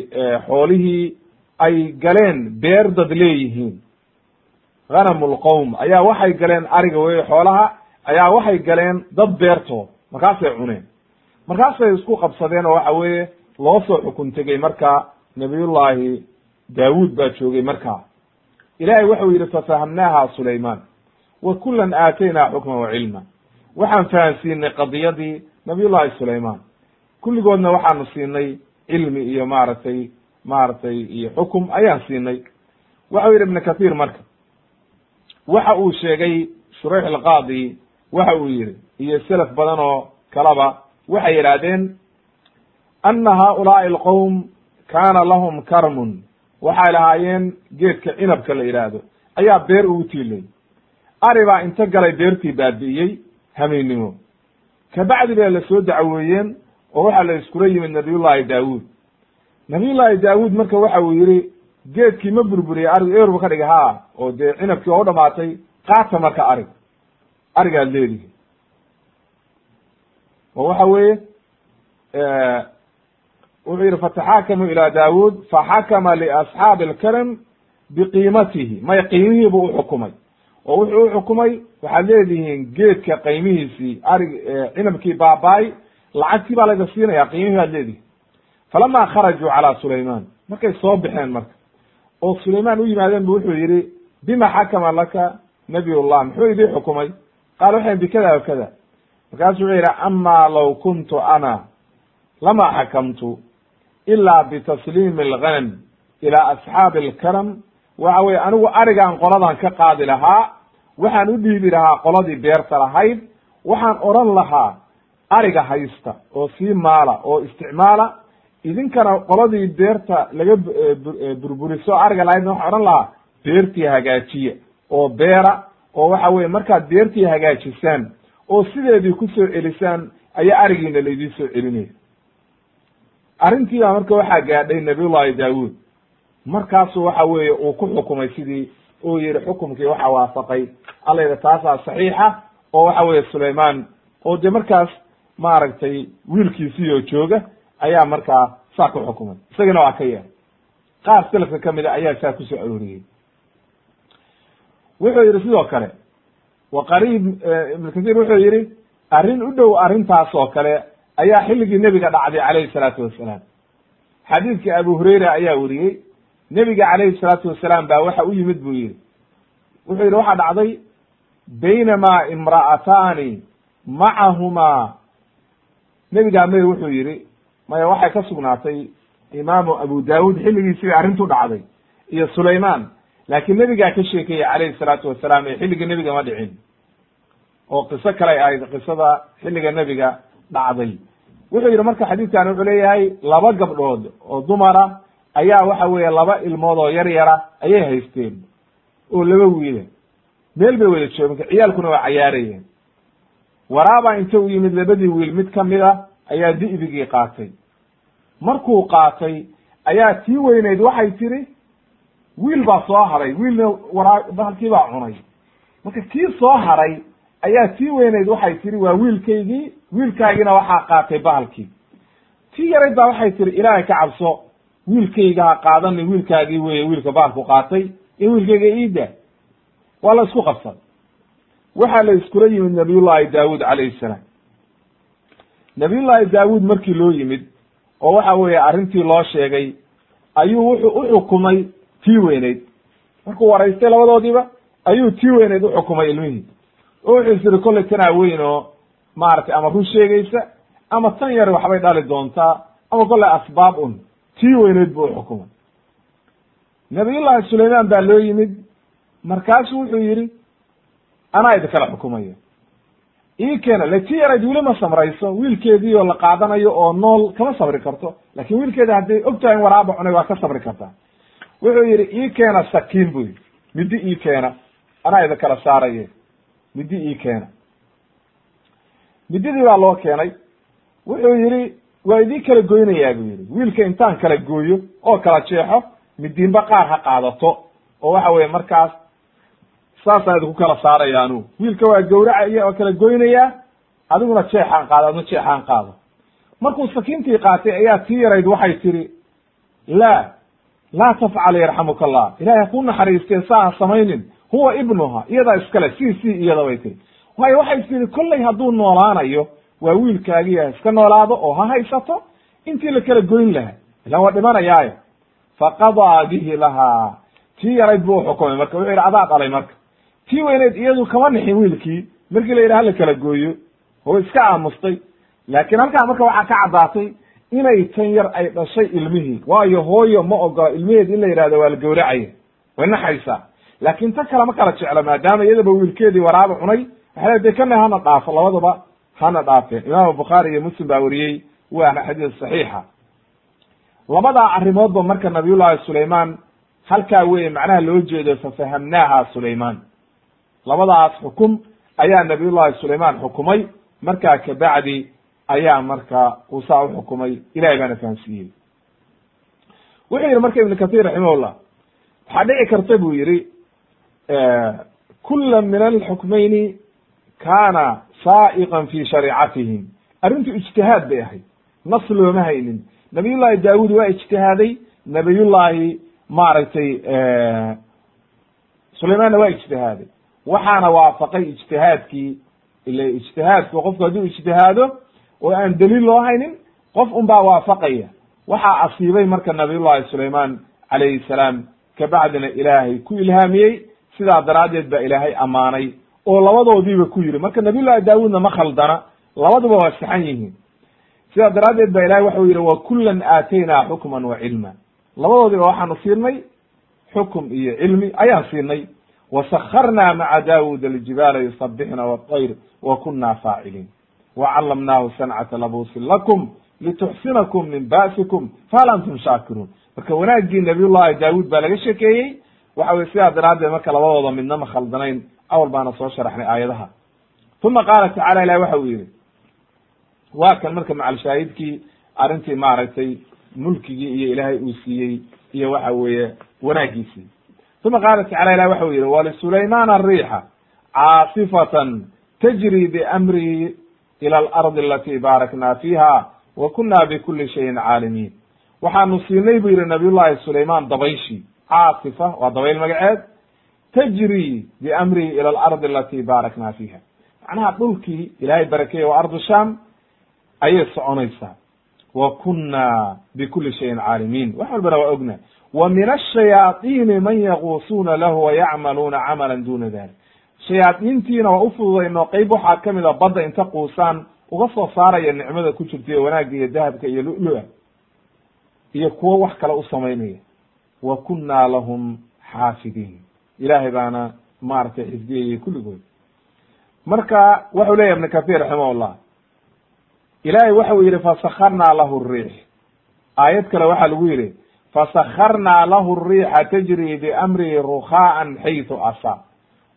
[SPEAKER 1] xoolihii ay galeen beer dad leeyihiin. Ghanam lqowm ayaa waxay galeen ariga wey xoolaha ayaa waxay galeen dad beertood markaasay cuneen. Markaasay isku qabsadeen oo waxa weeye loo soo xukun tegey marka nabiyullahi daawud baa joogay markaa ilahay waxau yidhi fafahamnaaha sulaymaan wa kulan aataynaa xukma wa cilma waxaan fahansiinay qadiyadii nabiyullahi sulaymaan kulligoodna waxaanu siinay cilmi iyo maaragtay maaragtay iyo xukum ayaan siinay. Waxau yidhi ibnu kathiir marka. Waxa uu sheegay shurayx alqaadi waxa uu yihi iyo selaf badan oo kalaba waxay yidhaahdeen ana haulaai alqowm kaana lahum karmun. Waxay lahaayeen geedka cinabka la yidhaahdo ayaa beer ugu tiilay ari baa inta galay beertii baabi'iyey hameynimo kabacdi bay la soo dacweeyeen oo waxaa la iskula yimid nabiyullahi daawud nabiyullahi daawud marka waxa uu yihi geedkii ma burburiyey arigu eber bu ka dhigay ha oo dee cinabkii u dhamaatay qaata marka arig arigaad leedihi oo waxa weeye wuxuu yihi fataxakamuu ila daawud faxakama liasxaabi alkaram biqiimatihi. May qiimihii buu uxukumay oo wuxuu uxukumay waxaad leedihiin geedka qiimihiisii arig cinabkii baabaay lacagtii baa layda siinaya qiimihii baad leedihin falama kharajuu calaa sulayman markay soo baxeen marka oo sulayman u yimaadeen bu wuxuu yihi bima xakama laka nabiyullah muxuu idii xukumay? Qaal waxay bikada wa kada markaasu wuxuu yidhi ama law kuntu ana lama xakamtu ila bitasliimi alghanam ila asxaabi alkaram waxa weye anigu arigaan qoladan ka qaadi lahaa waxaan u dhiibi lahaa qoladii beerta lahayd waxaan odhan lahaa ariga haysta oo sii maala oo isticmaala idinkana qoladii beerta laga burburiso ariga lahaydna waxaan odhan lahaa beertii hagaajiya oo beera oo waxa weye markaad beertii hagaajisaan oo sideedii ku soo celisaan ayaa arigiina laydin soo celinaya arrintii baa marka waxaa gaadhay nabiyullahi daawuud. Markaasu waxa weeye uu ku xukumay sidii uu yihi xukumkii waxa waafaqay. Alla yidhi taasaa saxiixa oo waxa weeye sulayman oo dee markaas maaragtay wiilkiisii oo jooga ayaa markaa saa ku xukumay isagana waa ka yeelay qaar selafka ka mid a ayaa saa ku soo arooriyey. Wuxuu yihi sidoo kale wa qariib ibnu kahiir wuxuu yihi arrin u dhow arrintaas oo kale ayaa xilligii nebiga dhacday calayhi salaatu wasalaam. Xadiidkii abu hurayra ayaa weriyey nebiga calayhi salaatu wasalaam baa waxa u yimid buu yihi wuxuu yihi waxaa dhacday baynamaa imra'ataani macahumaa nebigaa may wuxuu yihi maya waxay ka sugnaatay imaamu abu daawud xilligiisii bay arrintu dhacday iyo sulayman laakiin nebigaa ka sheekeeyey calayhi salaatu wasalaam ee xilliga nebiga ma dhicin. Oo qiso kale ahayd qisada xilliga nebiga dhacday. Wuxuu yidhi marka xadiidkan wuxuu leeyahay laba gabdhood oo dumara ayaa waxa weeye laba ilmood oo yar yara ayay haysteen. Oo laba wiila meel bay wada marka ciyaalkuna waa cayaarayeen waraabaa inta u yimid labadii wiil mid ka mid a ayaa di'digii qaatay. Markuu qaatay ayaa tii weyneyd waxay tiri wiil baa soo haray wiilna waraa bahalkii baa cunay. Marka kii soo haray ayaa tii weyneyd waxay tiri waa wiilkaygii wiilkaagina waxaa qaatay bahalkii. Tii yarayd baa waxay tiri ilaahay ka cabso wiilkayga ha qaadanin wiilkaagii weye wiilka bahalku qaatay iyo wiilkayga iida waa la isku qabsan waxaa la iskula yimid nabiyullahi daawud calayhi salaam. nabiyullahi daawud markii loo yimid oo waxa weeye arrintii loo sheegay ayuu wuxuu u xukumay tii weyneyd. Markuu waraystay labadoodiiba ayuu tii weyneyd u xukumay ilmihii. Oo wuxuu is iri kollay tanaa weyn oo maaragtay ama run sheegaysa ama tan yar waxbay dhali doontaa ama kollay asbaab un tii weyneyd buu uxukumay nabiyullahi sulayman baa loo yimid. Markaasu wuxuu yidhi anaa idinkala xukumaya ii keena le yarayd weli ma samrayso wiilkeedii oo la qaadanayo oo nool kama sabri karto laakiin wiilkeeda hadday og tahay in waraaba cunay waa ka sabri kartaa wuxuu yidhi ii keena sakiin bu yidhi. Middi ii keena anaa idinkala saaraye. Middi ii keena. Middidii baa loo keenay. Wuxuu yidhi waa idii kala goynayaa buu yidhi. Wiilka intaan kala gooyo oo kala jeexo midiinba qaar ha qaadato. Oo waxa weye markaas saasaan idinku kala saaraya anugu wiilka waa gawracaya oo kala goynayaa adiguna jeexaan qaado adna jeexaan qaado. Markuu sakiintii qaatay ayaa tii yarayd waxay tiri laa laa tafcal yarxamuka allah ilahay ha ku naxariistee saa ha samaynin. Huwa ibnuha iyadaa iskale si si iyada bay tiri waayo waxay tiri kollay hadduu noolaanayo waa wiilkaagii ha iska noolaado oo ha haysato intii la kala goyn lahaa. Ilaan waa dhimanayaayo. Faqadaa bihi lahaa. Tii yarayd buu uxukumay marka wuxuu yidhi adaa dhalay marka tii weyneyd iyadu kama nixin wiilkii? Markii la yidhi hala kala gooyo oo iska aamustay. Laakiin halkaa marka waxaa ka caddaatay inay tan yar ay dhashay ilmihii. Waayo hooyo ma ogola ilmaheed in la yidhahdo waa la gawracaya way naxaysaa laakiin tan kale ma kala jeclo maadaama iyadaba wiilkeedii waraaba cunay. Waxay leedahay kana hana dhaafo labadaba hana dhaafeen. Imaamu bukhaari iyo muslim baa wariyey waana xadiis saxiixa. Labadaa arrimoodba marka nabiyullahi sulayman halkaa weye macnaha loo jeedo fafahamnaaha sulayman labadaas xukum ayaa nabiyullahi sulayman xukumay. Markaa kabacdi ayaa marka uu saa uxukumay ilahay baana fahamsiiyey. Wuxuu yihi marka ibn kathir raximahullah waxaa dhici karta buu yihi kula min alxukmayni kana saa'iqan fi shariicatihim. Arrintu ijtihaad bay ahayd. Nas looma haynin. Nabiyullahi daawud waa ijtihaaday. Nabiyullahi maaragtay sulaymanna waa ijtihaaday waxaana waafaqay ijtihaadkii ila ijtihaadku qofku hadduu ijtihaado oo aan daliil loo haynin qof un baa waafaqaya. Waxaa asiibay marka nabiyullahi sulayman calayhi salaam kabacdina ilaahay ku ilhaamiyey sidaa daraaddeed baa ilaahay ammaanay oo labadoodiiba ku yiri marka nabiyullahi daawuudna ma khaldana labaduba waa saxan yihiin. Sidaa daraaddeed ba ilahay waxau yidhi wa kulan aataynaa xukman wa cilma. Labadoodiba waxaanu siinay xukum iyo cilmi ayaan siinay wasakarnaa maca daawuud aljibaala yusabixna wاطayr wa kuna faaciliin wacallamnaahu sancata labusin lakum lituxsinakum min ba'sikum fahal antum shaakiruun marka wanaaggii nabiyullahi daawuud baa laga shekeeyey waxa weye sidaa daraaddeed marka labadooda midna ma khaldanayn. awal baana soo sharaxnay aayadaha. uma qaala tacala ilahi waxa uu yihi waa kan marka macalshaahidkii arrintii maaragtay mulkigii iyo ilaahay uu siiyey iyo waxa weeye wanaagiisii uma qaala tacala ilah waxa u yihi wlisulayman ariixa caasifatan tajri biamrihi ila alardi alati baarakna fiha wa kuna bikuli shayin caalimiin waxaanu siinay bu yihi nabiy llahi sulayman dabayshii caasifa waa dabayl magaceed tajri biamrihi ila alardi alati baarakna fiha macnaha dhulkii ilaahay barakeeye waa ardu sham ayay soconaysaa wa kuna bikuli shayin caalimiin wax walbana waa ogna. Wa min ashayaaiini man yaquusuuna lahu wayacmaluuna camala duna dalik shayaadiintiina waa ufududayno qeyb waxaa ka mid a badda inta quusaan uga soo saaraya nicmada ku jirta iyo wanaagga iyo dahabka iyo lu-lua iyo kuwo wax kale u samaynaya. Wa kunna lahum xaafidiin. Ilaahay baana maaragtay xisbiyayay kulligood. Marka wuxuu leyahy ibn kathir raximah llah ilaahay waxau yihi fasakarnaa lahu riix aayad kale waxaa lagu yihi fasakarnaa lahu riixa tajri biamrihi rukhaan xaytu asa.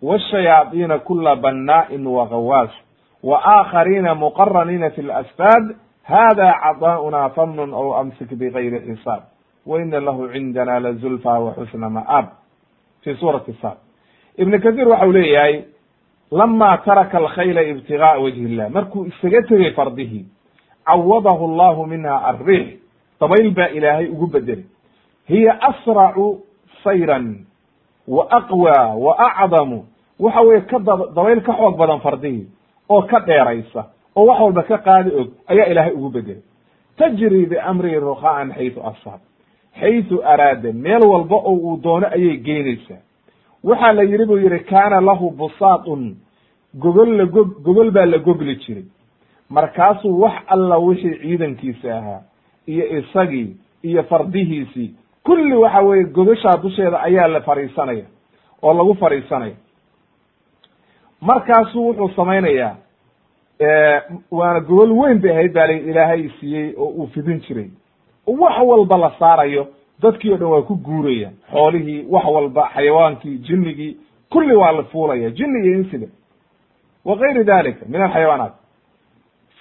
[SPEAKER 1] Wshayaaiina kula banna'in wagawaas wa aakhariina muqaraniina fi lasfaad hada cadaauna famnun aw amsik bigayri xisaab. Wa ina lahu cindana lazulfa wa xusna ma'aab. Fi suurati sad ibn kathir waxau leeyahay lama taraka alkhayla ibtigaaa wajhi illah markuu isaga tegay fardihii cawadahu allahu minha alriix dabayl baa ilaahay ugu bedelay hiya asracu sayran wa aqwa wa acdamu waxa weye ka dabayl ka xoog badan fardihii oo ka dheeraysa oo wax walba ka qaadi og ayaa ilaahay ugu bedelay tajri biamrihi rukha'an xaytu asaab xaytu araada meel walba oo uu doono ayay geynaysaa waxaa la yidhi buu yihi kaana lahu busaatun gogol la go gogol baa la gogli jiray. Markaasuu wax alla wixii ciidankiisa ahaa iyo isagii iyo fardihiisii. Kulli waxa weye gogoshaa dusheeda ayaa la fariisanaya oo lagu fariisanaya. Markaasuu wuxuu samaynayaa waana gogol weyn bay ahayd baa la ilaahay siiyey oo uu fidin jiray. Wax walba la saarayo dadkii o dhan waa ku guuraya. Xoolihii wax walba xayawaankii jinnigii kulli waa la fuulaya. Jinni iyo insiga wa gayri dalika min alxayawaanaat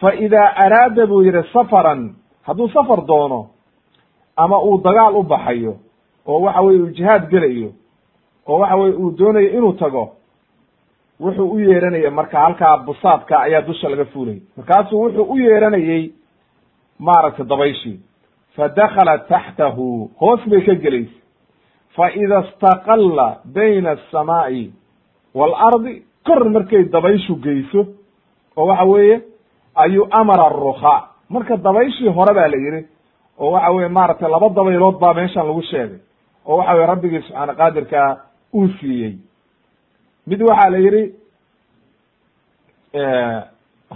[SPEAKER 1] fa idaa araada buu yihi safaran hadduu safar doono ama uu dagaal u baxayo oo waxa weye uu jihaad gelayo oo waxa weye uu doonayo inuu tago wuxuu u yeeranaya marka halkaa busaadka ayaa dusha laga fuulayay markaasuu wuxuu u yeeranayey maaragtay dabayshii fadakala taxtahu hoos bay ka gelaysa faida istaqalla bayna asamaa'i waalardi kor markay dabayshu geyso oo waxa weeye ayuu amara arukhaa marka dabayshii hore baa la yidhi oo waxa weye maaragtay laba dabaylood baa meeshan lagu sheegay oo waxa weye rabbigii subxaana qaadirkaa uu siiyey. Mid waxaa la yidhi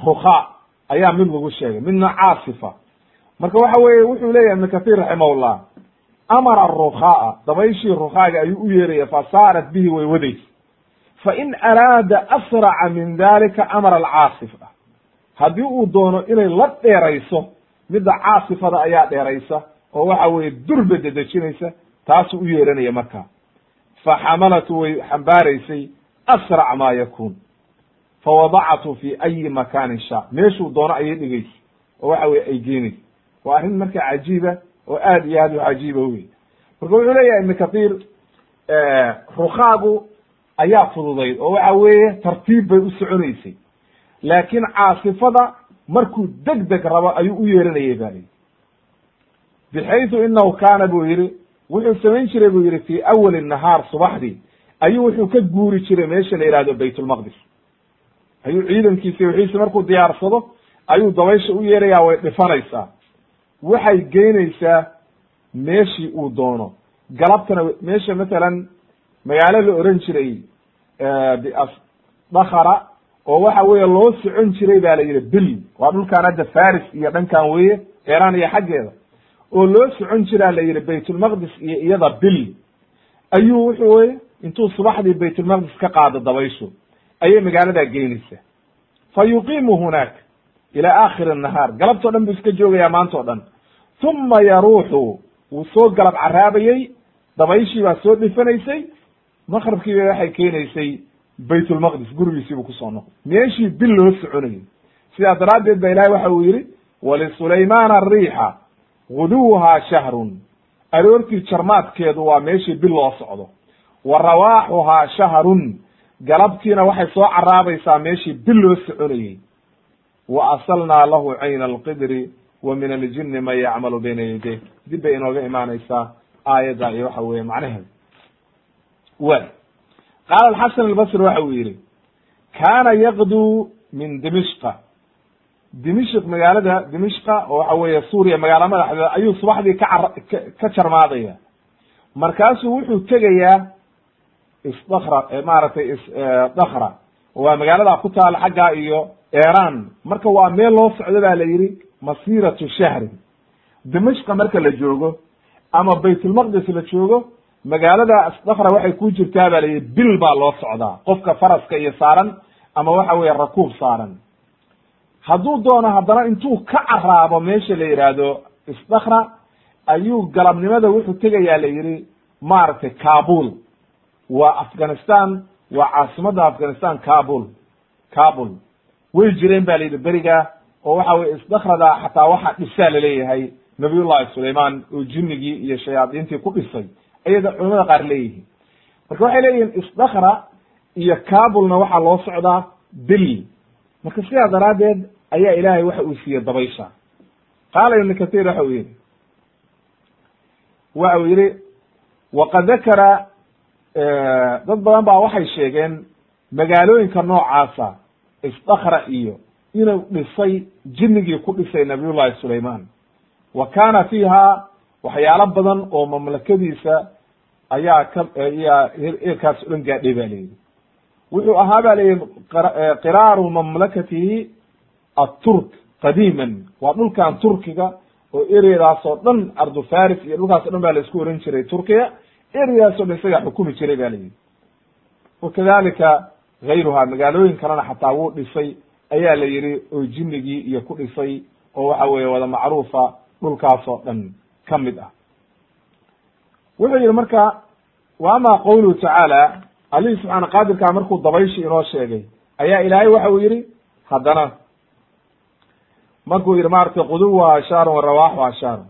[SPEAKER 1] rukhaa ayaa mid lagu sheegay midna caasifa. Marka waxa weye wuxuu leeyahay ibn kathir raximahullah amara arukhaaa dabayshii rukhaaga ayuu u yeeraya fasaarat bihi way wadaysa fain araada asraca min dalika amara alcaasifa haddii uu doono inay la dheerayso midda caasifada ayaa dheeraysa oo waxa weye durba dedejinaysa taasuu u yeeranaya markaa faxamalatu way xambaaraysay asrac ma yakun fawadacatu fi ayi makanin sha meeshuu doono ayay dhigaysa oo waxa weye ay geenaysa waa arrin marka cajiiba oo aad iyo aad u cajiiba wey marka wuxuu leeyahay ibn kathir rukhaagu ayaa fududayd oo waxa weeye tartiib bay u soconaysay. Laakiin caasifada markuu deg deg rabo ayuu u yeeranayay ba lihi bixaytu inahu kaana buu yihi wuxuu samayn jiray buu yihi fi awali nahaar subaxdii ayuu wuxuu ka guuri jiray meesha la yihahdo baytulmaqdis ayuu ciidankiisa wixiisi markuu diyaarsado ayuu dabaysha u yeerayaa way dhifanaysaa. Waxay geynaysaa meeshii uu doono. Galabtana meesha matalan magaalo la oran jiray dakara oo waxa weeye loo socon jiray ba la yidhi bil. Waa dhulkaan hadda faris iyo dhankan weye iran iyo xaggeeda. Oo loo socon jiraa la yidhi baytulmaqdis iyo iyada bil. Ayuu wuxuu weye intuu subaxdii baytulmaqdis ka qaado dabayshu ayay magaaladaa geynaysaa fa yuqiimu hunaaka ila aakhiri nahaar. Galabtao dhan buu iska joogayaa maanta o dhan. Uma yaruuxu wuu soo galab caraabayey dabayshii baa soo dhifanaysay maqrabkiiba waxay keenaysay baytulmaqdis gurigiisiibuu ku soo noqday. Meeshii bil loo soconayay sidaa daraaddeed ba ilahay waxa uu yidhi wlisulaymaana ariixa guduwhaa shahrun. Aroortii jarmaadkeedu waa meeshii bil loo socdo. Wa rawaaxuhaa shahrun. Galabtiina waxay soo caraabaysaa meeshii bil loo soconayey wa asalnaa lahu cayna alqidri wa min aljini man yacmalu bayna yadayh dib bay inooga imaanaysaa aayadda iyo waxa weeye macnaheeda wa qaala alxasan albasri waxa uu yidhi kaana yaqduu min dimishqa. Dimishq magaalada dimishqa oo waxa weeye suuriya magaala madaxdeeda ayuu subaxdii ka car ka jarmaadaya. Markaasuu wuxuu tegayaa isdakra maaragtay isdakra waa magaalada ku taala xaggaa iyo iran marka waa meel loo socdo ba la yidhi masiratu shahrin. Dimashqa marka la joogo ama baytulmaqdis la joogo magaalada isdakra waxay ku jirtaa ba la yidhi bil baa loo socdaa. Qofka faraska iyo saaran ama waxa weeye rakuub saaran. Hadduu doono haddana intuu ka caraabo meesha la yidhaahdo isdakra ayuu galabnimada wuxuu tegayaa la yidhi maaragtay kabul. Waa afghanistan waa caasimadda afghanistan kabul. Kabul. Way jireen ba la yidhi beriga oo waxa weye isdakrada xataa waxa dhisaa la leeyahay nabiyullahi sulayman oo jinnigii iyo shayaadiintii ku dhisay ayada culamada qaar leeyihiin. Marka waxay leeyihiin isdakra iyo kabulna waxaa loo socdaa bil. Marka sidaa daraaddeed ayaa ilaahay waxa uu siiyey dabaysha qaala ibnu kathir waxa uu yihi waxa uu yihi waqad dakara dad badan baa waxay sheegeen magaalooyinka noocaasa isdakra iyo inuu dhisay jinnigii ku dhisay nabiyullahi sulayman wa kana fiiha waxyaalo badan oo mamlakadiisa ayaa ka ayaa eerkaas o dhan gaadhay ba layidhi wuxuu ahaa ba layihi qiraaru mamlakatihi aturk qadiiman. Waa dhulkan turkiga oo ereadaas oo dhan ardu faris iyo dhulkaas o dhan ba la isku oran jiray turkiya ereadaas o dhan isagaa xukumi jiray ba layidhi wakadalika gayruha magaalooyin kalena xataa wuu dhisay ayaa la yidhi oo jinnigii iyo ku dhisay oo waxa weeye wada macruufa dhulkaas oo dhan ka mid ah wuxuu yihi marka wa ama qawluhu tacaala allihii subxaana qaadirkaa markuu dabayshi inoo sheegay ayaa ilaahay waxa uu yihi haddana. Markuu yihi maratay quduwa ashaarun wa rawaaxu ashaarun.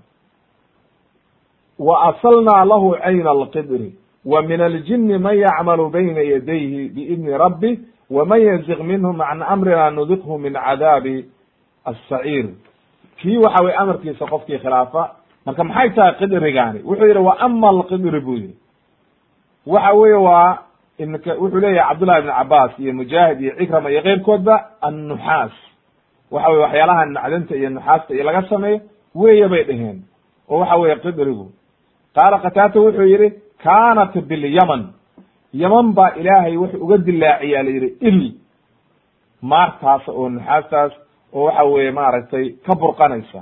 [SPEAKER 1] Wa asalnaa lahu cayna alqidri wa min aljini man yacmalu bayna yadayhi biidni rabbi waman yaziq minhum can amrina nudiqhu min cadaabi asaciir kii waxa weye amarkiisa qofkii khilaafa marka maxay tahay qidrigaani wuxuu yihi wa ama alqidri buu yihi waxa weye waa wuxuu leeyahay cabdullahi ibn cabaas iyo mujaahid iyo cikrama iyo keyrkoodba annuxaas. Waxa weye waxyaalaha macdanta iyo nuxaasta iyo laga sameeyo weeye bay dheheen oo waxa weye qidrigu qaala kataata wuxuu yihi kanat bilyaman. Yaman baa ilaahay wuxuu uga dilaaciyaa la yihi il maartaas oo nuxaastaas oo waxa weeye maaragtay ka burqanaysa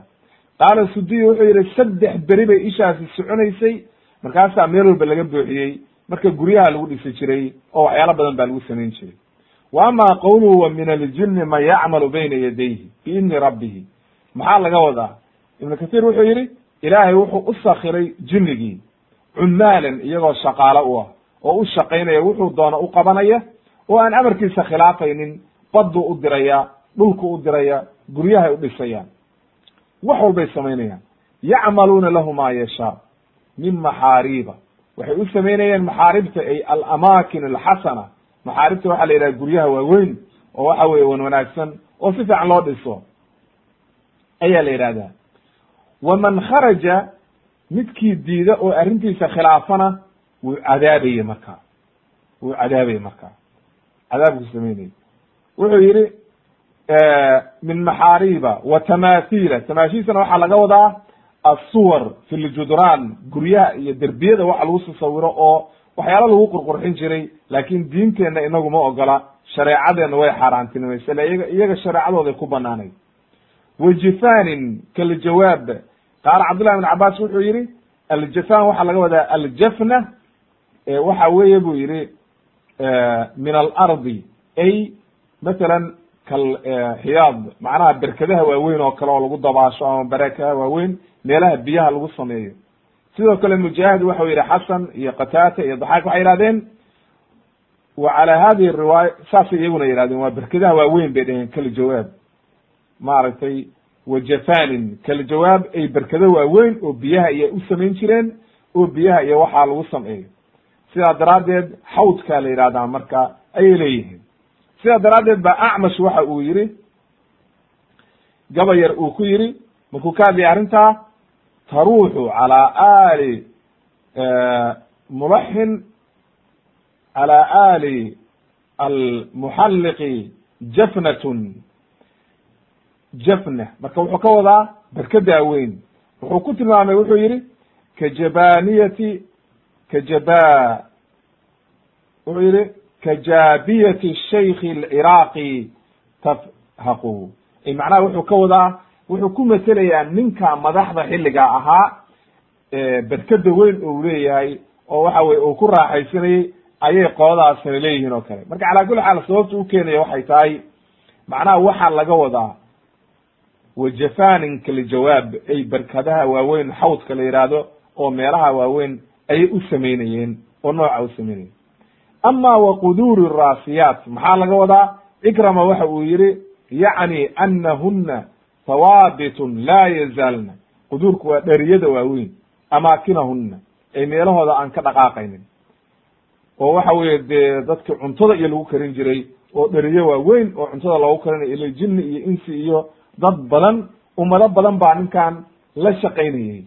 [SPEAKER 1] qaala sudiy wuxuu yihi saddex beri bay ishaasi soconaysay. Markaasaa meel walba laga buuxiyey marka guryaha lagu dhisi jiray oo waxyaalo badan baa lagu samayn jiray. Wa ama qawluhu wa min aljini man yacmalu bayna yadayhi? Biidni rabbihi. Maxaa laga wadaa? Ibnu kahiir wuxuu yihi ilaahay wuxuu u sakiray jinnigii cumaalan iyagoo shaqaalo u ah oo u shaqaynaya wuxuu doona u qabanaya oo aan amarkiisa khilaafaynin badduu u diraya dhulku u diraya guryahay u dhisayaan wax walbay samaynayaan. Yacmaluuna lahu ma yashaa min maxaariiba. Waxay u samaynayeen maxaaribta ay alamaakin alxasana. Maxaaribta waxaa la yidhaha guryaha waaweyn oo waxa weye wan wanaagsan oo si fiican loo dhiso. Ayaa la yidhahdaa waman kharaja midkii diida oo arrintiisa khilaafana wuu cadaabayey markaa. Wuu cadaabayey markaa. Cadaabku samaynayay. Wuxuu yihi min maxaariba wa tamathila tamaashiisana waxaa laga wadaa assuwar fi ljudraan guryaha iyo derbiyada waxa lagu tasawiro oo waxyaala lagu qurqurxin jiray laakin diinteenna inagu ma ogola shareecadeenna way xaaraantinimaysa le iyaga shareecadooday ku banaanayd wajifanin kaljawaab qaala cabdullahi ibn cabaas wuxuu yihi aljafan waxaa laga wadaa aljafna. Waxa weeye buu yihi min alardi. Ay mathalan kalxiyaad macnaha berkadaha waaweyn oo kale oo lagu dabaasho ama barekaha waaweyn meelaha biyaha lagu sameeyo. Sidoo kale mujaahid waxau yihi xasan iyo qataata iyo daxaak waxay yihahdeen wa cala hadihi riwaaya saasay iyaguna yihahdeen waa berkadaha waaweyn bay dheheen kaljawaab maaragtay wajafanin kaljawaab ay berkado waaweyn oo biyaha iyo u samayn jireen oo biyaha iyo waxaa lagu sameeyo. Sidaa daraaddeed xawdkaa la yihahdaa marka ayay leeyihiin sidaa daraaddeed ba acmash waxa uu yihi gabayar uu ku yihi markuu ka hadlaya arrintaa taruuxu calaa ali mulaxin calى ali almuxalliqi jafnatun. Jafna marka wuxuu ka wadaa berkadaa weyn wuxuu ku tilmaamay wuxuu yihi kajabaniyati kajaba wuxuu yihi kajaabiyati shaykhi alciraaqi tafhaqu macnaha wuxuu ka wadaa wuxuu ku metelayaa ninka madaxda xilliga ahaa berkada weyn ou leeyahay oo waxa weye uu ku raaxaysanayey ayay qoladaasina leeyihiin oo kale marka calaa kulli xaal sababta u keenaya waxay tahay macnaha waxaa laga wadaa wajafanin kaljawaab ay berkadaha waaweyn xawdka la yidhaahdo oo meelaha waaweyn ayay u samaynayeen oo nooca u samaynayeen ama wa quduuri raasiyaat maxaa laga wadaa? Cikrama waxa uu yihi yacni anahuna hawaabitun laa yazaalna quduurku waa dheriyada waaweyn amaakinahuna ay meelahooda aan ka dhaqaaqaynin. Oo waxa weeye dee dadki cuntada iyo lagu karin jiray oo dheriyo waaweyn oo cuntada loogu karinayo ila jinni iyo insi iyo dad badan ummado badan baa ninkan la shaqaynayey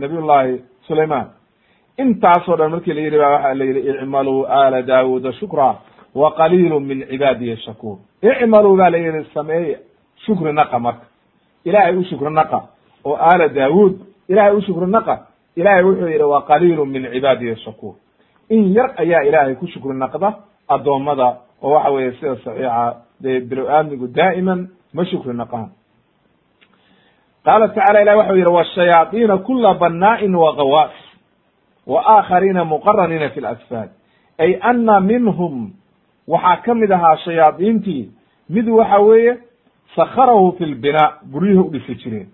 [SPEAKER 1] nabiyullahi sulayman intaasoo dhan markii la yidhi ba waxa la yidhi icmaluu ala daawuda shukra wa qaliilu min cibaadiya shakuur. Icmaluu ba la yidhi sameeya shukri naqa marka. Ilahay u shukri naqa oo aala daawuud ilahay u shukri naqa. Ilahay wuxuu yidhi wa qaliilu min cibaadiya shakuur. In yar ayaa ilaahay ku shukri naqda addoommada oo waxa weeye sida saxiixa dee bilo aadmigu daa'iman ma shukri naqaan. Qaala tacala ilahi waxau yihi washayaaiina kula wagawaas wa aakhariina muqaraniina fi lasfaad ay ana minhum waxaa ka mid ahaa shayaadiintii mid waxa weeye sakharahu fi lbinaa guryaha udhisi jireen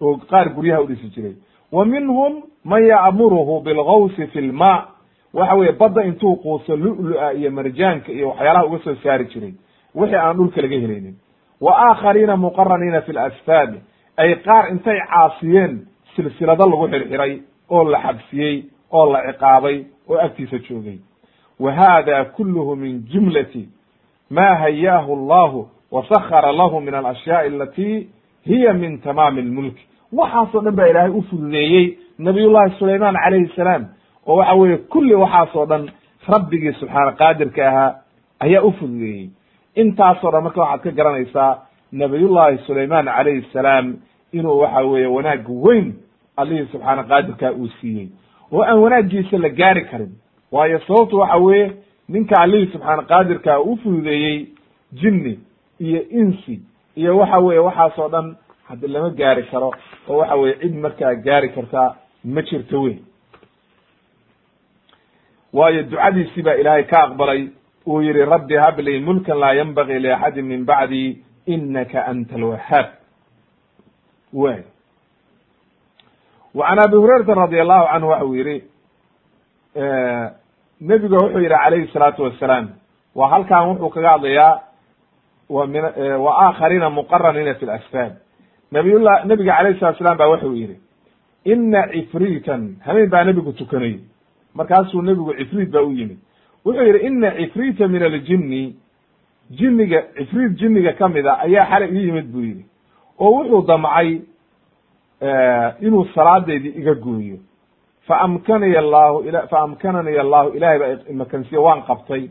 [SPEAKER 1] oo qaar guryaha udhisi jiray wa minhum man ya'muruhu bilgawsi fi lma waxa weye badda intuu quuso lu-lu-a iyo marjaanka iyo waxyaalaha uga soo saari jiray wixii aan dhulka laga helaynin wa aakhariina muqaraniina fi lasfaad ay qaar intay caasiyeen silsilado lagu xirxiray oo la xabsiyey oo la ciqaabay oo agtiisa joogay. Wa hada kulluhu min jumlati ma hayaahu allahu wa sakara lahu min alashyaai alati hiya min tamaami lmulki waxaasoo dhan baa ilaahay u fududeeyey nabiyullahi sulayman calayhi salaam oo waxa weeye kulli waxaasoo dhan rabbigii subxaana qaadirka ahaa ayaa u fududeeyey. Intaasoo dhan marka waxaad ka garanaysaa nabiyullahi sulayman calayhi salaam inuu waxa weeye wanaag weyn allihii subxaana qaadirka uu siiyey. Oo aan wanaaggiisa la gaari karin. Waayo sababtu waxa weeye ninka allihii subxaana qaadirka u fududeeyey jinni iyo insi iyo waxa weeye waxaasoo dhan haddi lama gaari karo oo waxa weye cid markaa gaari kartaa ma jirto wey waayo ducadiisii baa ilaahay ka aqbalay uu yihi rabbi hablii mulkan laa yanbagii liaxadin min bacdi inaka anta alwahaab way can abi hurayrata radi allahu canhu waxa uu yihi nebiga wuxuu yihi calayhi salaatu wasalaam waa halkan wuxuu kaga hadlayaa wa min wa aakhariina muqaraniina fi lasfaad nabiyullah nebiga calayhi salatu slam ba wuxuu yihi ina cifriitan habeen baa nebigu tukanayy markaasuu nebigu cifriit ba u yimid. Wuxuu yihi ina cifriita min aljinni jinniga cifriit jinniga ka mid a ayaa xalay ii yimid buu yihi oo wuxuu damcay inuu salaadeydii iga gooyo faamkanani allahu faamkanani allahu ilahay baa imakansiye waan qabtay.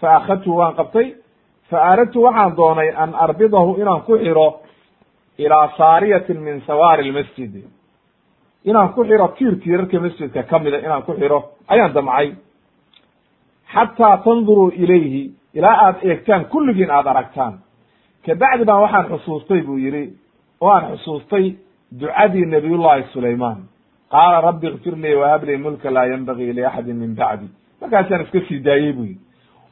[SPEAKER 1] Faakadtu waan qabtay. Fa aradtu waxaan doonay an arbidahu inaan ku xiro ilaa saariyatin min sawaari lmasjidi inaan ku xiro tiir tiirarka masjidka ka mida inaan ku xiro. Ayaan damcay. Xataa tanduruu ilayhi ilaa aad eegtaan kulligiin aad aragtaan. Kabacdi baan waxaan xusuustay buu yidhi oo aan xusuustay ducadii nabiyullahi sulaymaan. Qaala rabbi ikfir lii wahab lii mulka laa yanbagii liaxadin min bacdi. Markaasaan iska sii daayey bu yidhi.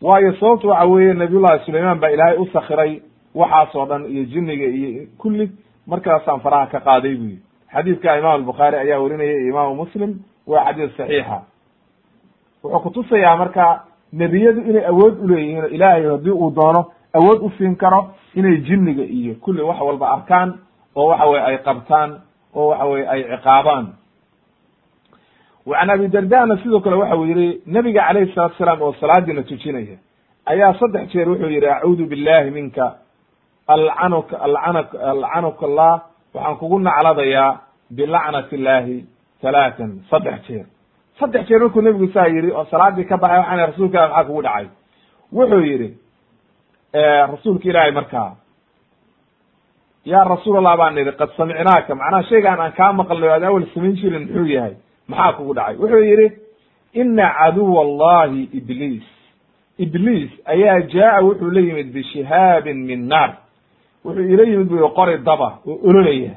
[SPEAKER 1] Waayo sababtu waxa weeye nabiyullahi sulaymaan baa ilaahay u sakiray waxaasoo dhan iyo jinniga iyo kulli markaasaan faraha ka qaaday bu yidhi. Xadiidka imaam albukhaari ayaa werinaya iyo imaamu muslim waa xadiis saxiixa. Wuxuu kutusayaa marka nebiyadu inay awood uleeyihiin ilaahay haddii uu doono awood u siin karo inay jinniga iyo kulli wax walba arkaan oo waxa weye ay qabtaan oo waxa weye ay ciqaabaan. An abi dardana sidoo kale waxa uu yihi nabiga calayhi salatu salaam oo salaadiina tujinaya ayaa saddex jeer wuxuu yihi acuudu billahi minka alcanuka alcanak alcanuka allah waxaan kugu nacladayaa bilacnati illahi talaatan saddex jeer. Saddex jeer markuu nebigu saa yihi oo salaadii ka baxay waxaan rasuulka ilah maxaa kugu dhacay. Wuxuu yihi rasuulka ilaahay markaa ya rasuul allah baan idhi qad samicnaaka. Macnaha shaygaan aan kaa maqlnay o ad awel samayn jirin muxuu yahay. Maxaa kugu dhacay? Wuxuu yidhi ina caduwa allahi ibliis. Ibliis ayaa jaa wuxuu la yimid bishihaabin min naar. Wuxuu ila yimid bu qori daba oo ololaya.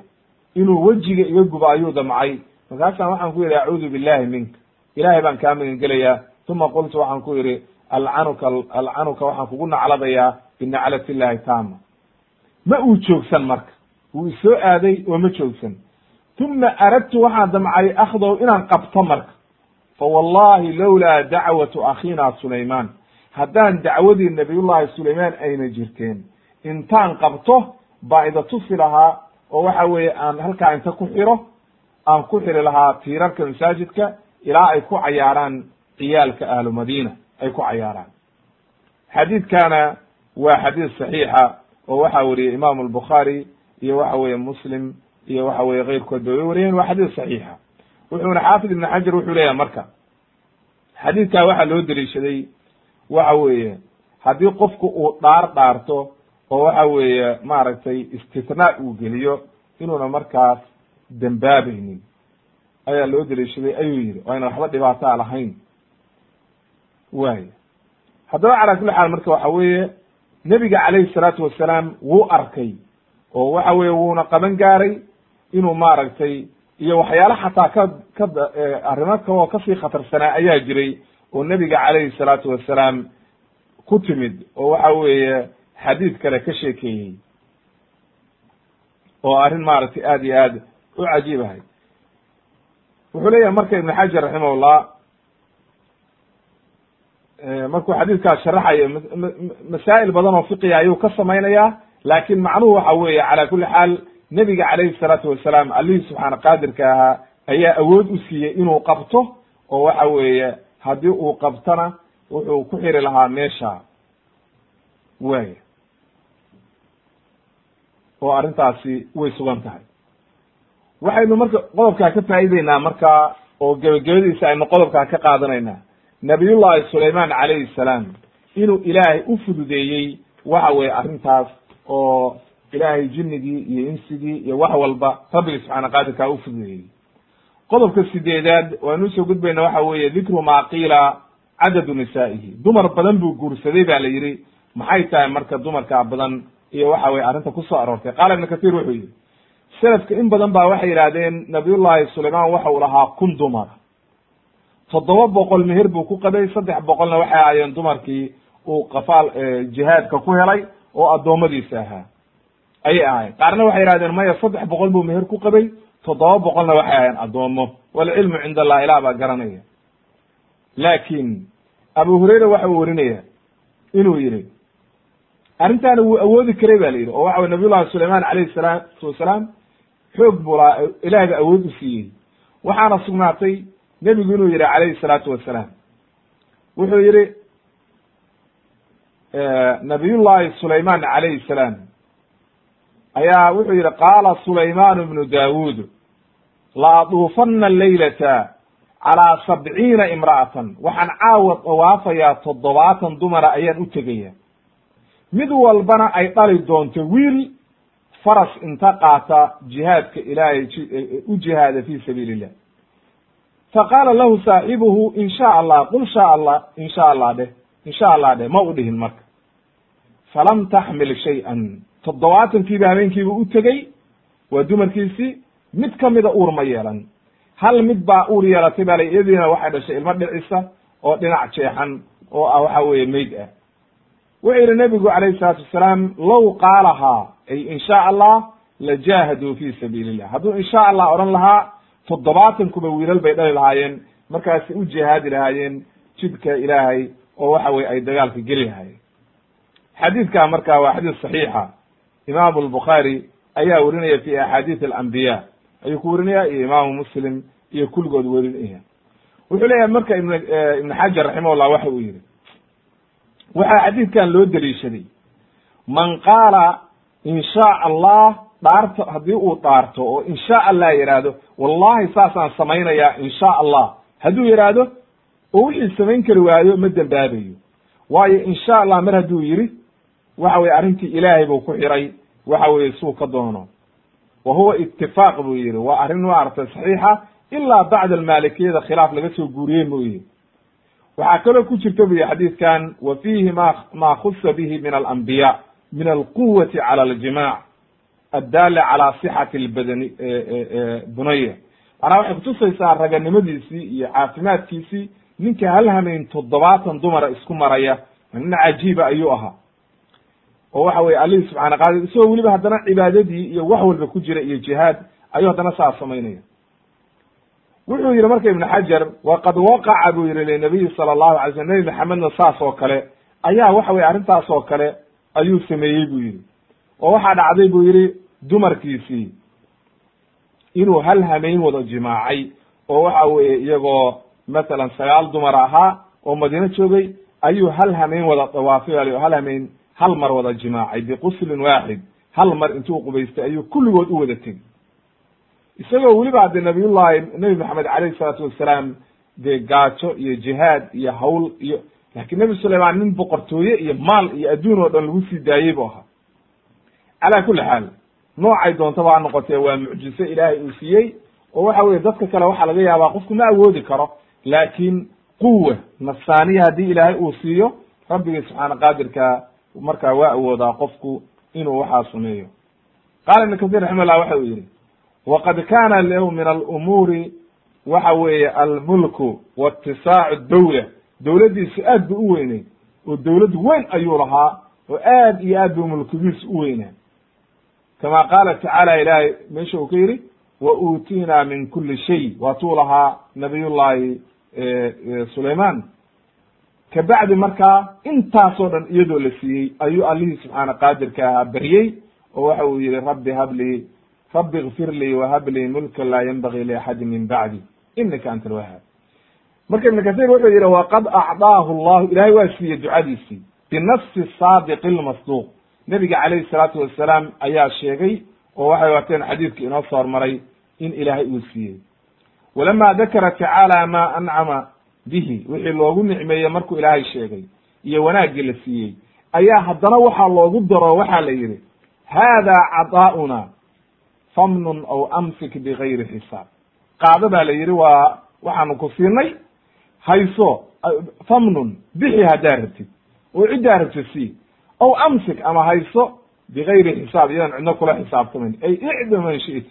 [SPEAKER 1] Inuu wejiga iga gubo ayuu damcay. Markaasaan waxaan ku yidhi acuudu billahi minka ilahay baan kaa magan gelayaa. Uma qultu waxaan ku yidhi alcanuka alcanuka waxaan kugu nacladayaa binaclati illahi taama ma uu joogsan marka. Wuu isoo aaday oo ma joogsan. Uma aradtu waxaan damcay akhdow inaan qabto marka. Fa wallahi lowlaa dacwatu akhina sulaymaan. Haddaan dacwadii nabiyullahi sulaymaan ayna jirteen intaan qabto baa ida tusi lahaa oo waxa weeye aan halkaa inta ku xiro aan ku xiri lahaa tiirarka masaajidka ilaa ay ku cayaaraan ciyaalka ahlu madiina ay ku cayaaraan. Xadiidkana waa xadiid saxiixa oo waxa weriyey imaamu albukhaari iyo waxa weeye muslim iyo waxa weye keyrkood ba way wariyeen waa xadiis saxiixa. Wuxuuna xaafid ibn xajar wuxuu leeyahay marka xadiidkaa waxaa loo deliishaday waxa weeye haddii qofku uu dhaar dhaarto oo waxa weeye maaragtay istitnaa uu geliyo inuuna markaas dembaabaynin ayaa loo deliishaday ayuu yihi oo ayna waxba dhibaataa lahayn. Waay haddaba calaa kulli xaal marka waxa weeye nebiga calayhi salaatu wasalaam wuu arkay oo waxa weye wuuna qaban gaaray inuu maaragtay iyo waxyaala xataa ka ka arrimo kaloo ka sii khatarsanaa ayaa jiray oo nebiga calayhi salaatu wasalaam ku timid oo waxa weeye xadiid kale ka sheekeeyey. Oo arrin maaragtay aad iyo aad u cajiib ahay wuxuu leeyahay marka ibn xajar raximahullah markuu xadiidkaas sharaxayo masaa'il badan oo fiqiga ayuu ka samaynayaa laakin macnuhu waxa weeye cala kuli xaal nebiga calayhi salaatu wasalaam allihii subxaana qaadirka ahaa ayaa awood u siiyey inuu qabto oo waxa weeye haddii uu qabtona wuxuu ku xiri lahaa meesha. Waaya oo arrintaasi way sugan tahay. Waxaynu marka qodobkaa ka faa'ideynaa marka oo gebagabadiisa aynu qodobkaa ka qaadanaynaa nabiyullahi sulaymaan calayhi salaam inuu ilaahay u fududeeyey waxa weye arrintaas oo ilaahay jinnigii iyo insigii iyo wax walba rabbigi subxaana qaadirkaa u fududeeyey. Qodobka sideedaad waanu u soo gudbayna waxa weeye dikru maa qiila cadadu nisaa'ihi. Dumar badan buu guursaday ba la yidhi maxay tahay marka dumarkaa badan iyo waxa weye arrinta ku soo aroortay? Qaala ibnu kahiir wuxuu yihi selafka in badan ba waxay yidhahdeen nabiyullahi sulaymaan waxa uu lahaa kun dumar toddoba boqol meher buu ku qabay saddex boqolna waxay ahaayeen dumarkii uu qafaal jihaadka ku helay oo addoommadiisa ahaa. Ayay ahayen qaarna waxay yihahdeen maya saddex boqol buu meher ku qabay toddoba boqolna waxay ahayen addoommo walcilmu cind allah ilah baa garanaya. Laakin abu hurayra waxa uu werinaya inuu yihi arrintaana wuu awoodi karay ba la yidhi oo waxa wey nabiy llahi sulaymaan calayhi salaatu wasalaam xoog buu lahaa ilahay ba awood u siiyey. Waxaana sugnaatay nebigu inuu yihi calayhi salaatu wasalaam wuxuu yihi nabiyullahi sulaymaan calayhi salaam. Ayaa wuxuu yihi qaala sulaymaan ibnu daawuud la aduufanna laylata calaa sabciina imra'atan waxaan caawa dawaafayaa toddobaatan dumara ayaan u tegaya mid walbana ay dhali doonto wiil faras inta qaata jihaadka ilaahay u jihaada fi sabiili illah faqaala lahu saaxibuhu in sha allah qul sha allah in sha allah dheh in sha allah dheh ma u dhihin marka falam taxmil shay-an toddobaatankiiba habeenkiiba u tegey waa dumarkiisii mid kamida uur ma yeelan hal mid baa uur yeelatay baa la iyadiina waxay dhashay ilmo dhicisa oo dhinac jeexan oo ah waxa weeye mayd ah wuxuu yihi nebigu calayhi salaatu wasalaam low qaalahaa ay in sha allah lajaahaduu fi sabiili illah hadduu in sha allah odhan lahaa toddobaatankuba wiilal bay dhali lahaayeen markaasi u jihaadi lahaayeen jidka ilaahay oo waxa weye ay dagaalka geli lahaayeen. Xadiidka marka waa xadiis saxiixa. Imaamu albukhaari ayaa werinaya fi axaadiis alambiya ayuu ku werinaya iyo imaamu muslim iyo kulligood werinaya wuxuu leeyahay marka ibn ibn xajar raximahullah waxa uu yihi waxaa xadiidkan loo deliishaday man qaala in sha allah dhaarto haddii uu dhaarto oo in sha allah yidhaahdo wallahi saasaan samaynayaa in sha allah. Hadduu yidhaahdo oo wixii samayn kari waayo ma dembaabayo waayo in sha allah mar hadduu yidhi waxa weye arrintii ilaahay buu ku xiray waxa weye suu ka doono. Wa huwa itifaaq buu yihi waa arrin maaragtay saxiixa ilaa bacda almaalikiyada khilaaf laga soo guuriyey mooye. Waxaa kaloo ku jirta bu yihi xadiidkan wa fiihi ma ma khusa bihi min alambiya min alquwati cala aljimac addaala calaa sixati lbadani bunaya. Macnaha waxay kutusaysaa raganimadiisii iyo caafimaadkiisii ninka hal hamayn toddobaatan dumara isku maraya nin cajiiba ayuu ahaa. Oo waxa weye alihi subxana qadir isagoo weliba haddana cibaadadii iyo wax walba ku jira iyo jihaad ayuu haddana saas samaynaya wuxuu yihi marka ibn xajar waqad waqaca buu yihi linabiyi sala allahu alay slm nebi maxamedna saas oo kale ayaa waxa weye arrintaas oo kale ayuu sameeyey buu yihi oo waxaa dhacday buu yihi dumarkiisii inuu hal hamayn wada jimaacay oo waxa weye iyagoo masalan sagaal dumar ahaa oo madiino joogay ayuu hal hamayn wada dawaafay al hal hamayn hal mar wada jimaacay biquslin waaxid. Hal mar intuu qubaystay ayuu kulligood u wada tegey. Isagoo weliba haddee nabiyullahi nebi maxamed calayhi salaatu wasalaam dee gaajo iyo jihaad iyo hawl iyo laakiin nebi sulaymaan nin boqortooye iyo maal iyo adduun oo dhan lagu sii daayey bu ahaa calaa kulli xaal noocay doontaba ha noqotee waa mucjiso ilaahay uu siiyey oo waxa weye dadka kale waxaa laga yaabaa qofku ma awoodi karo. Laakiin quwa nafsaaniya haddii ilaahay uu siiyo rabbigii subxaana qaadirka markaa waa awoodaa qofku inuu waxaa sameeyo qaala ibn kathir raximahullah waxa uu yihi waqad kana lahu min alumuuri waxa weeye almulku waاtisaacu dawla dowladdiisu aad bu u weynay oo dowlad weyn ayuu lahaa oo aad iyo aad bu mulkigiisu u weynaa kama qaala tacaala ilaahay meesha uu ka yidhi wa uutinaa min kuli shay waatuu lahaa nabiyullahi sulayman kabacdi markaa intaasoo dhan iyadoo la siiyey ayuu allihii subxaana qaadirka ahaa beryey oo waxa uu yihi rabbi hablii rabbi ikfir lii wahab lii mulka laa yanbagii liaxadi min bacdi inaka anta alwahaab marka ibn kathir wuxuu yihi waqad acdaahu llahu ilahay waa siiyey ducadiisii binafsi saadiqi lmasduuq nebiga calayhi salaatu wasalaam ayaa sheegay oo waxay wateen xadiidka inoo soo hormaray in ilaahay uu siiyey. Walama dakara tacaala ma ancama bihi wixii loogu nicmeeyey markuu ilaahay sheegay iyo wanaaggii la siiyey ayaa haddana waxaa loogu daro waxaa la yidhi haadaa cadaa'una famnun aw amsik bigayri xisaab. Qaado baa la yidhi waa waxaanu ku siinay hayso famnun bixi haddaa rabtid oo ciddaa rabtid sii aw amsik ama hayso bigayri xisaab iyadan cidno kula xisaabtamayn ay icdi man shi'ta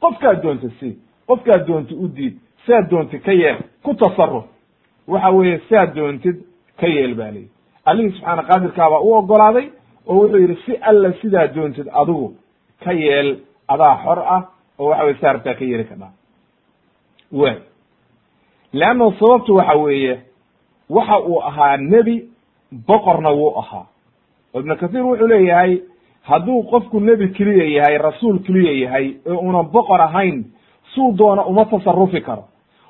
[SPEAKER 1] qofkaad doonta sii qofkaad doonta u diid siaad doontid ka yeel ku tasaruf waxa weeye siaad doontid ka yeel ba layidhi allihii subxaana qaadirkaabaa u ogolaaday oo wuxuu yidhi si alla sidaa doontid adigu ka yeel adaa xor ah oo waxa weye sidaa rabtaa ka yeeli kadhaa way leanna sababtu waxa weeye waxa uu ahaa nebi boqorna wuu ahaa ibnu kathiir wuxuu leeyahay hadduu qofku nebi keliya yahay rasuul keliya yahay ee una boqor ahayn suu doona uma tasarufi karo.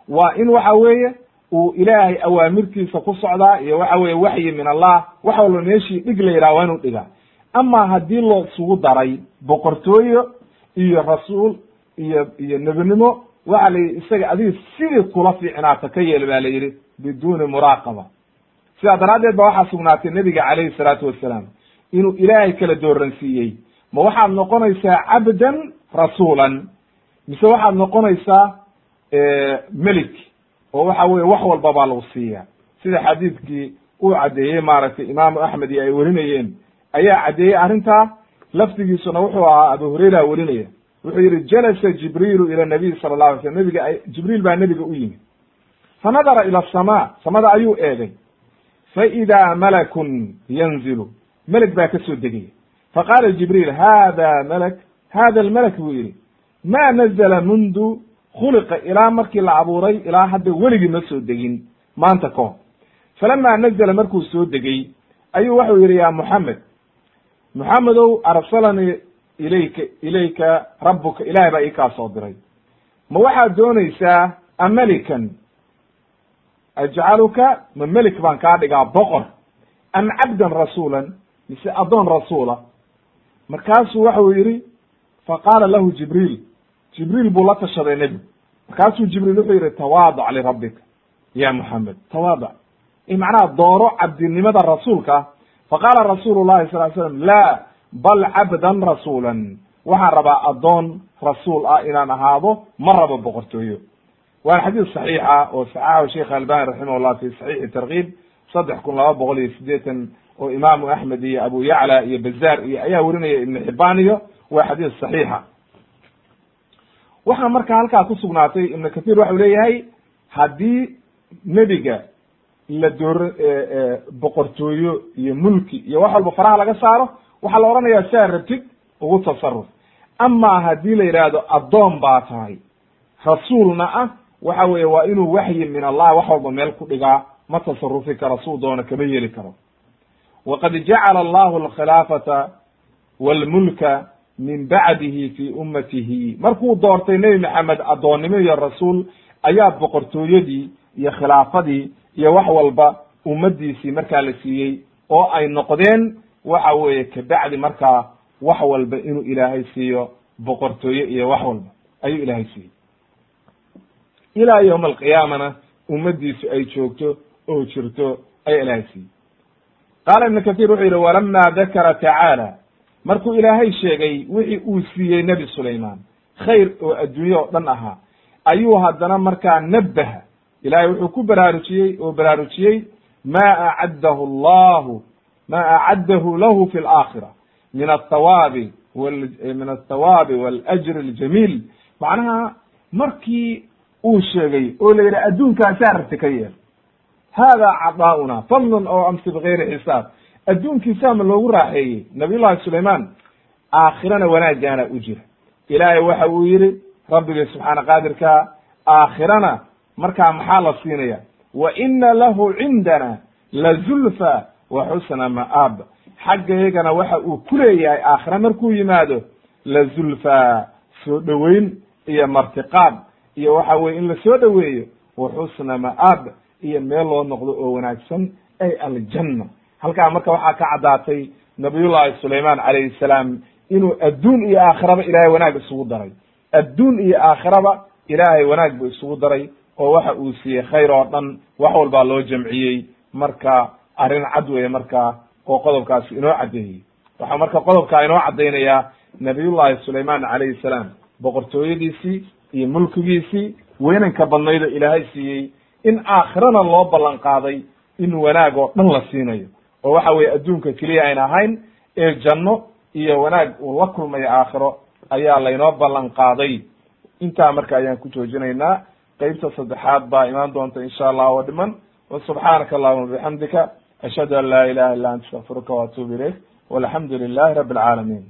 [SPEAKER 1] Waa in waxa weeye uu ilaahay awaamirtiisa ku socdaa iyo waxa weye waxyi min allah wax walba meeshii dhig la yidhaha waa inuu dhigaa. Ama haddii loo isugu daray boqortooyo iyo rasuul iyo iyo nebinimo waxa la yidhi isaga adiga sidii kula fiicnaata ka yeel ba la yidhi biduuni muraaqaba sidaa daraaddeed ba waxaa sugnaatay nebiga calayhi salaatu wasalaam inuu ilaahay kala dooransiiyey ma waxaad noqonaysaa cabdan rasuulan mise waxaad noqonaysaa melik oo waxa weye wax walba baa lagu siiya sida xadiidkii uu caddeeyey maaragtay imaamu axmed iyo ay werinayeen ayaa caddeeyey arrintaa lafdigiisuna wuxuu ahaa abu hurayra werinaya wuxuu yihi jalasa jibriilu ila nabiy sala la alay slam nabiga jibriil baa nebiga u yimid. Fa nadara ila asamaa samada ayuu eegay fa idaa malakun yanzilu meleg baa ka soo degaya faqaala jibriil hada malak hada almalak buu yihi ma nazla mundu khuliqa ilaa markii la abuuray ilaa hadda weligii ma soo degin maanta kahor falama nazla markuu soo degay ayuu waxau yihi ya muxamed muxamedow arsalanii ilayka ilayka rabuka ilahay baa ii kaa soo diray ma waxaad doonaysaa amelikan ajcaluka ma melik baan kaa dhigaa boqor am cabdan rasuulan mise addoon rasuula markaasuu waxau yihi faqaala lahu jibriil jibriil buu la tashaday nebigu markaasuu jibriil wuxuu yihi tawaadac lirabbika ya muxamed tawaadac macnaha dooro cabdinimada rasuulka faqaala rasuulu llahi sal slam la bal cabdan rasuulan waxaan rabaa addoon rasuul ah inaan ahaado ma rabo boqortooyo waana xadiis saxiixa oo saxaxahu sheikh albani raximah llah fi saxiixi tarkiib saddex kun laba boqol iyo sideetan oo imaamu axmed iyo abu yacla iyo bazaar iyo ayaa werinaya ibnu xibaan iyo waa xadiis saxiixa waxaa marka halkaa ku sugnaatay ibnu kathir waxau leeyahay haddii nebiga la door boqortooyo iyo mulki iyo wax walba faraha laga saaro waxaa la odhanayaa saa rabtid ugu tasaruf amaa haddii la yidhaahdo addoon baa tahay rasuulna ah waxa weeye waa inuu waxyi min allah wax walba meel ku dhigaa ma tasarufi karo suu doona kama yeli karo. Waqad jacala allahu alkhilaafata walmulka min bacdihi fi ummatihi. Markuu doortay nebi maxamed addoonnimo iyo rasuul ayaa boqortooyadii iyo khilaafadii iyo wax walba ummaddiisii markaa la siiyey oo ay noqdeen waxa weeye kabacdi markaa wax walba inuu ilaahay siiyo boqortooye iyo wax walba ayuu ilaahay siiyey ilaa yowma alqiyaamana ummaddiisu ay joogto oo jirto ayaa ilaahay siiyey qaala ibnu kathir wuxuu yihi walama dakara tacaala. Markuu ilaahay sheegay wixii uu siiyey nebi sulaymaan khayr oo adduunye oo dhan ahaa. Ayuu haddana markaa nabbaha ilaahay wuxuu ku baraarujiyey oo baraarujiyey ma acaddahu allahu ma acaddahu lahu fi alaakhira min athawaabi min athawaabi waljri aljamiil macnaha markii uu sheegay oo la yidhi adduunkaasaa rabti ka yeel hada cadaauna fadlun oo amsi bigayri xisaab. Adduunkiisaama loogu raaxeeyey nabiy llahi sulaymaan aakhirana wanaagaana u jira. Ilaahay waxa uu yihi rabbigii subxaana qaadirka aakhirana markaa maxaa la siinaya wa ina lahu cindana lazulfa wa xusna ma'aab. Xaggaygana waxa uu ku leeyahay aakhira markuu yimaado lazulfa soo dhoweyn iyo martiqaad iyo waxa weye in la soo dhoweeyo wa xusna ma'aab iyo meel loo noqdo oo wanaagsan ay aljanna. Halkaa marka waxaa ka caddaatay nabiyullahi sulaymaan calayhi salaam inuu adduun iyo aakhiraba ilaahay wanaag isugu daray. Adduun iyo aakhiraba ilaahay wanaag buu isugu daray oo waxa uu siiyey khayr oo dhan wax walbaa loo jamciyey. Marka arrin cad weeye marka oo qodobkaasi inoo caddeeyey. Waxaa marka qodobkaa inoo caddaynayaa nabiyullahi sulaymaan calayhi salaam boqortooyadiisii iyo mulkigiisii weynanka badnaydo ilaahay siiyey in aakhirana loo ballan qaaday in wanaag oo dhan la siinayo. Oo waxa weye adduunka keliya ayn ahayn ee janno iyo wanaag uu la kulmayo aakhiro ayaa laynoo ballan qaaday intaa marka ayaan ku joojinaynaa qeybta saddexaad baa imaan doonta insha allah oo dhiman. Subxaanaka allahuma bixamdika ashhadu an laa ilaha illa anta astakfiruka waatubu ilayk walxamdu lilahi rabi alcaalamiin